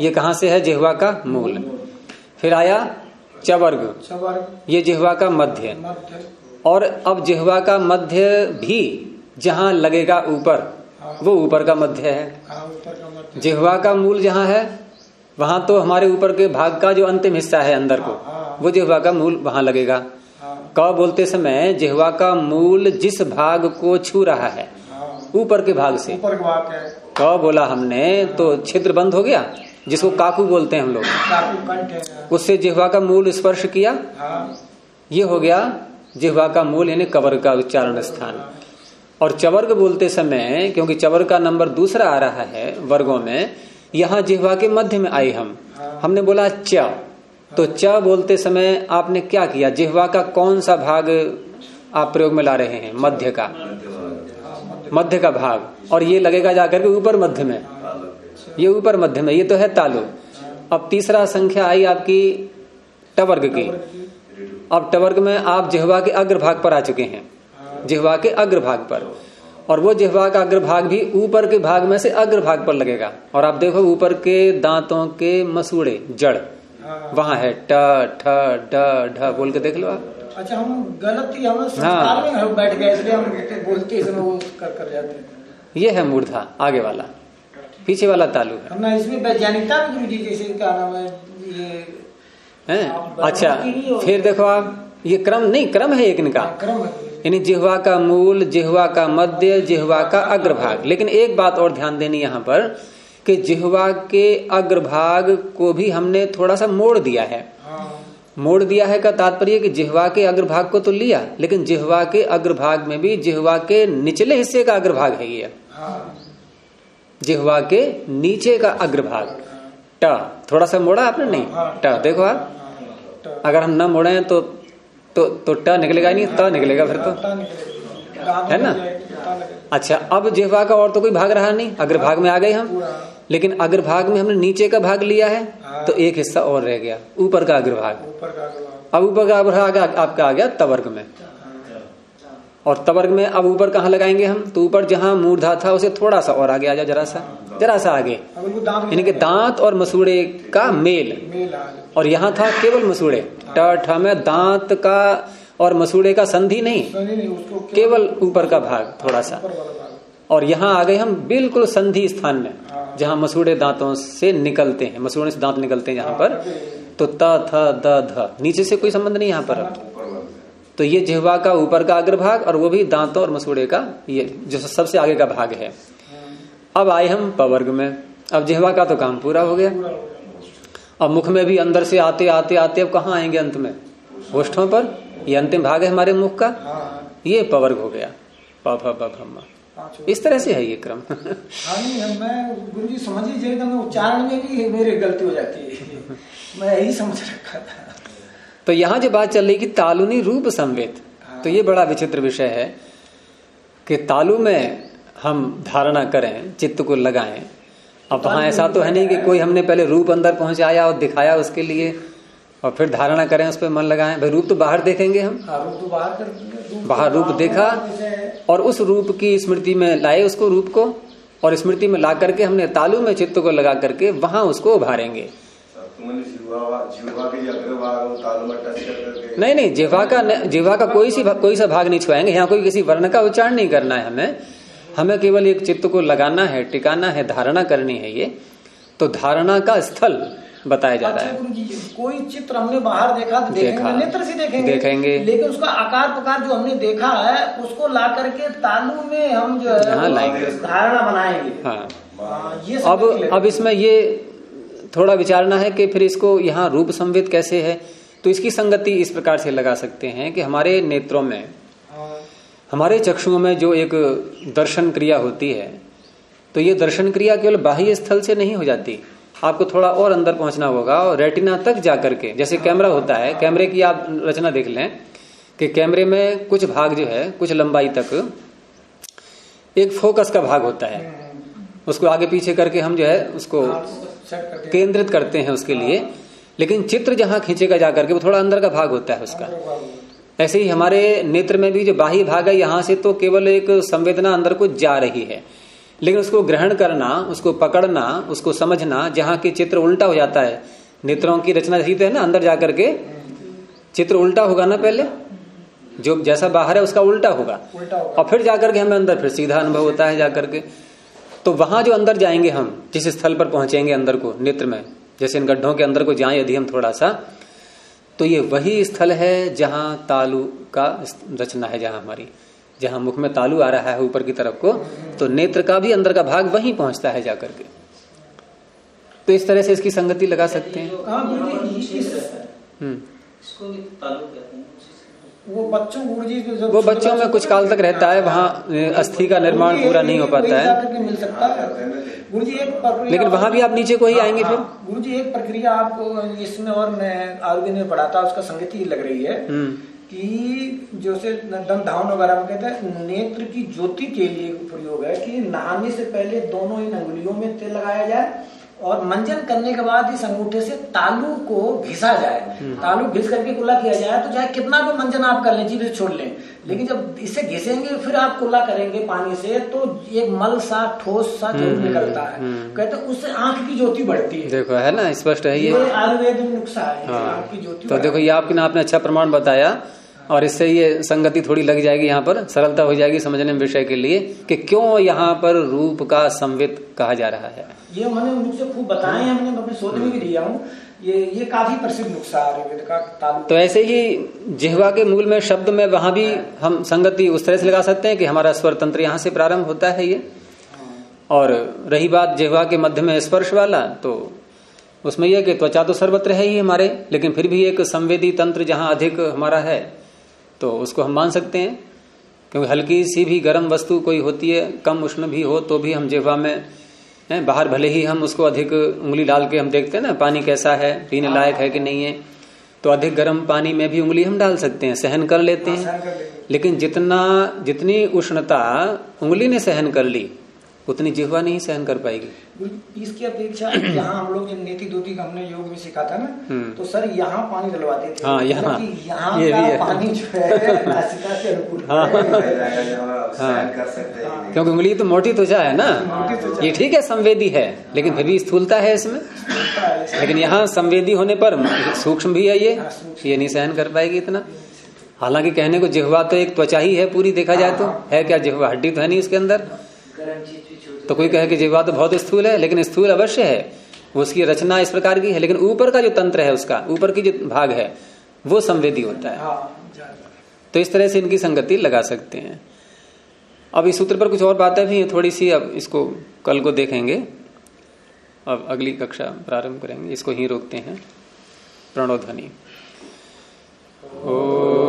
ये कहाँ से है? जिहवा का मूल। फिर आया चवर्ग। ये जिहवा का मध्य। और अब जिहवा का मध्य भी जहाँ लगेगा ऊपर, वो ऊपर का मध्य है। जिहवा का मूल जहाँ है, वहाँ तो हमारे ऊपर के भाग का जो अंतिम हिस्सा है अंदर को, वो जिहवा का मूल वहाँ लगेगा। क बोलते समय जिहवा का मूल जिस भाग को छू रहा है, ऊपर के भाग से। ऊपर क बोला हमने तो छिद्र बंद हो गया? जिसको काकू बोलते हैं हम लोग। है। उससे जिहवा का मूल स्पर्श किया? हाँ। ये हो गया जिहवा का मूल यानी कवर का उच्चारण स्थान। और चवर्ग बोलते समय क्योंकि चवर्ग का नंबर दूसरा आ रहा है वर्गों में यहाँ जिहवा के मध्य में आई हम। हमने बोला च। तो च बोलते समय आपने क्या किया? जिहवा का कौन सा भाग आप प्रयोग में ला रहे हैं? मध्य का। मध्य का भाग, और ये लगेगा जाकर के ऊपर मध्य में। ये ऊपर मध्य में, ये तो है तालु। अब तीसरा संख्या आई आपकी टवर्ग की। अब टवर्ग में आप जिहवा के अग्र भाग पर आ चुके हैं। जिहवा के अग्र भाग पर। और वो जिहवा का अग्र भाग भी ऊपर के भाग में से अग्र भाग पर लगेगा। और आप देखो ऊपर के दांतों के मसूड़े, जड़। वहाँ है ट, ठ ढ बोल के देख लो आप। अच्छा हम गलत ही हम संस्कार में हम बैठ गए इसलिए हम बोलते इसमें वो कर कर जाते हैं। ये है मूर्धा आगे वाला। पीछे वाला तालु है। हमने इसमें वैज्ञानिकता भी गुरु जी जैसे क्या नाम है? ये हैं? अच्छा हो। फिर देखो आप ये क्रम नहीं क्रम है एक इनका। क्रम है। जी। यानी जिहवा का मूल जिहवा का मध्य जिहवा का अग्रभाग। लेकिन एक बात और ध्यान देनी यहाँ पर कि जिहवा के अग्रभाग को भी हमने थोड़ा सा मोड़ दिया है। हाँ। मोड़ दिया है का तात्पर्य कि जिहवा के अग्रभाग को तो लिया लेकिन जिहवा के अग्रभाग में भी जिहवा के निचले हिस्से का अग्रभाग है ये। हाँ जिहवा के नीचे का अग्रभाग। ट थोड़ा सा मोड़ा आपने? नहीं। ट देखो आप। अगर हम न मोड़े तो तो तो ट निकलेगा नहीं त निकलेगा फिर तो। दांत है ना? अच्छा अब जिहवा का और तो कोई भाग रहा नहीं? अग्रभाग में आ गए हम। लेकिन अग्रभाग में हमने नीचे का भाग लिया है हाँ। तो एक हिस्सा और रह गया ऊपर का अग्रभाग अब ऊपर का अग्रभाग आपका आ गया तवर्ग में। और तवर्ग में अब ऊपर कहाँ लगाएँगे हम? तो ऊपर जहाँ मूर्धा था उसे थोड़ा सा और आगे आ जाए जरा सा। जरा सा आगे। यानी कि दांत और मसूड़े का मेल। मेल। और यहाँ था केवल मसूड़े। ट में दांत का और मसूड़े का संधि नहीं। केवल ऊपर का भाग थोड़ा सा। और यहाँ आ गए हम बिल्कुल संधि स्थान में। हाँ। जहाँ मसूड़े दांतों से निकलते हैं, मसूड़े से दांत निकलते हैं जहाँ पर तो त थ द, ध, नीचे से कोई संबंध नहीं यहाँ पर। तो ये जिहवा का ऊपर का अग्रभाग और वो भी दांतों और मसूड़े का, ये जो सबसे आगे का भाग है। अब आए हम पवर्ग में। अब जिहवा का तो काम पूरा हो गया। अब मुख में भी अंदर से आते आते आते, अब कहाँ आएँगे अंत में? ओष्ठों पर। ये अंतिम भाग है हमारे मुख का। ये पवर्ग हो गया। प इस तरह से है ये क्रम। हाँ मैं गुरु जी समझ लीजिए उच्चारण में भी मेरी गलती हो जाती है। मैं यही समझ रखा था। तो यहाँ जो बात चल रही कि तालुनी रूप संवेद तो ये बड़ा विचित्र विषय है कि तालु में हम धारणा करें चित्त को लगाएँ। अब वहाँ ऐसा तो है नहीं कि कोई हमने पहले रूप अंदर पहुँचाया और दिखाया उसके लिए और फिर धारणा करें उस पर मन लगाएँ। भाई रूप तो बाहर देखेंगे हम। हाँ रूप तो बाहर बाहर रूप तो देखा और उस रूप की स्मृति में लाए उसको रूप को और स्मृति में ला करके हमने तालु में चित्त को लगा करके वहाँ उसको उभारेंगे। जीवा जीवा नहीं नहीं जिह्वा का जिह्वा का कोई सी कोई सा भाग नहीं छुआएँगे। यहाँ कोई किसी वर्ण का उच्चारण नहीं करना है हमें। हमें केवल एक चित्त को लगाना है टिकाना है धारणा करनी है ये। तो धारणा का स्थल बताया जा रहा अच्छा है कोई चित्र हमने बाहर देखा तो देखेंगे देखा। नेत्र से देखेंगे। देखेंगे। लेकिन उसका आकार प्रकार जो हमने देखा है उसको ला करके तालू में हम जो है लाएँगे। धारणा बनाएँगे। हाँ। हाँ, ये अब अब इसमें ये थोड़ा विचारना है कि फिर इसको यहाँ रूप संवेद कैसे है? तो इसकी संगति इस प्रकार से लगा सकते हैं कि हमारे नेत्रों में हाँ, हमारे चक्षुओं में जो एक दर्शन क्रिया होती है तो ये दर्शन क्रिया केवल बाह्य स्थल से नहीं हो जाती। आपको थोड़ा और अंदर पहुँचना होगा और रेटिना तक जाकर के, जैसे कैमरा होता है कैमरे की आप रचना देख लें कि कैमरे में कुछ भाग जो है, कुछ लंबाई तक एक फोकस का भाग होता है। उसको आगे पीछे करके हम जो है उसको करके केंद्रित करते हैं उसके लिए। लेकिन चित्र जहाँ खींचेगा जाकर के वो थोड़ा अंदर का भाग होता है उसका। ऐसे ही हमारे नेत्र में भी जो बाह्य भाग है, यहाँ से तो केवल एक संवेदना अंदर को जा रही है। लेकिन उसको ग्रहण करना उसको पकड़ना उसको समझना जहाँ की चित्र उल्टा हो जाता है। नेत्रों की रचना जैसी तो है ना अंदर जाकर के? चित्र उल्टा होगा ना पहले? जो जैसा बाहर है उसका उल्टा होगा। उल्टा होगा। और फिर जाकर के हमें अंदर फिर सीधा अनुभव होता है जाकर के। तो वहाँ जो अंदर जाएँगे हम जिस स्थल पर पहुँचेंगे अंदर को नेत्र में जैसे इन गड्ढों के अंदर को जाए यदि हम थोड़ा सा तो ये वही स्थल है जहाँ तालु का रचना है जहाँ हमारी जहाँ मुख में तालु आ रहा है ऊपर की तरफ़ को तो नेत्र का भी अंदर का भाग वहीं पहुँचता है जाकर के। तो इस तरह से इसकी संगति लगा सकते हैं। हाँ, गुरु जी, इस- हम्म। हैं वो बच्चों गुरु जी के जब वो बच्चों में कुछ काल तक रहता है वहाँ अस्थि का निर्माण पूरा नहीं हो पाता है। है मिल सकता है। गुरु जी एक लेकिन वहाँ भी आप नीचे को ही आएँगे फिर। गुरु जी एक प्रक्रिया आपको इसमें और मैं आयुर्वेद में पढ़ाता उसका संगति लग रही है। हम्म। कि जो से दम धावन वगैरह में कहते हैं, नेत्र की ज्योति के लिए प्रयोग है कि नहाने से पहले दोनों इन अंगुलियों में तेल लगाया जाए और मंजन करने के बाद इस अंगूठे से तालू को घिसा जाए। तालू घिस करके कुल्ला किया जाए तो चाहे कितना भी मंजन आप कर लें जीभ छोड़ लें लेकिन जब इसे घिसेंगे फिर आप कुल्ला करेंगे पानी से तो एक मल सा ठोस सा ज़रूर निकलता है। कहते हैं उससे आँख की ज्योति बढ़ती है। देखो है ना? स्पष्ट है ये? आयुर्वेद नुस्खा है हाँ। आँख की ज्योति तो देखो ये आपने आपने अच्छा प्रमाण बताया। और इससे ये संगति थोड़ी लग जाएगी यहाँ पर सरलता हो जाएगी समझने में विषय के लिए कि क्यों यहाँ पर रूप का संवित कहा जा रहा है। ये मैंने नुस्खे खूब बताए हैं मैंने अपने शोध में भी दिया हूँ। ये ये काफ़ी प्रसिद्ध नुस्खा है आयुर्वेद का तो ऐसे ही जिहवा के मूल में शब्द में वहाँ भी हम संगति उस तरह से लगा सकते हैं कि हमारा स्वर तंत्र यहाँ से प्रारंभ होता है ये। और रही बात जिहवा के मध्य में स्पर्श वाला तो उसमें यह कि त्वचा तो सर्वत्र है ही हमारे लेकिन फिर भी एक संवेदी तंत्र जहाँ अधिक हमारा है। तो उसको हम मान सकते हैं क्योंकि हल्की सी भी गर्म वस्तु कोई होती है कम उष्ण भी हो तो भी हम जेवा में है बाहर भले ही हम उसको अधिक उंगली डाल के हम देखते हैं ना पानी कैसा है पीने लायक है कि नहीं है तो अधिक गर्म पानी में भी उंगली हम डाल सकते हैं सहन कर लेते हैं। लेकिन जितना जितनी उष्णता उंगली ने सहन कर ली उतनी जिहवा नहीं सहन कर पाएगी। इसकी अपेक्षा यहाँ हम लोग जब नीति दूती का हमने योग में सीखा था ना हम्म। तो सर यहाँ पानी डलवाते थे। हाँ यहाँ। यहाँ ये भी है। पानी जो है *laughs* नासिका से हाँ, हाँ, क्योंकि उंगली तो मोटी त्वचा है ना। ये ठीक है संवेदी है लेकिन फिर भी स्थूलता है इसमें। लेकिन यहाँ संवेदी होने पर सूक्ष्म भी है ये हाँ, ये नहीं सहन कर पाएगी इतना। हालाँकि कहने को जिहवा तो एक त्वचा ही है पूरी देखा जाए तो। है। क्या जिहवा? हड्डी तो है नहीं उसके अंदर। तो कोई कहे कि जिहवा तो बहुत स्थूल है लेकिन स्थूल अवश्य है। उसकी रचना इस प्रकार की है लेकिन ऊपर का जो तंत्र है उसका ऊपर की जो भाग है वो संवेदी होता है। हाँ, तो इस तरह से इनकी संगति लगा सकते हैं। अब इस सूत्र पर कुछ और बातें भी हैं थोड़ी सी अब इसको कल को देखेंगे। अब अगली कक्षा प्रारंभ करेंगे इसको ही रोकते हैं। प्रणोध्वनि। ओ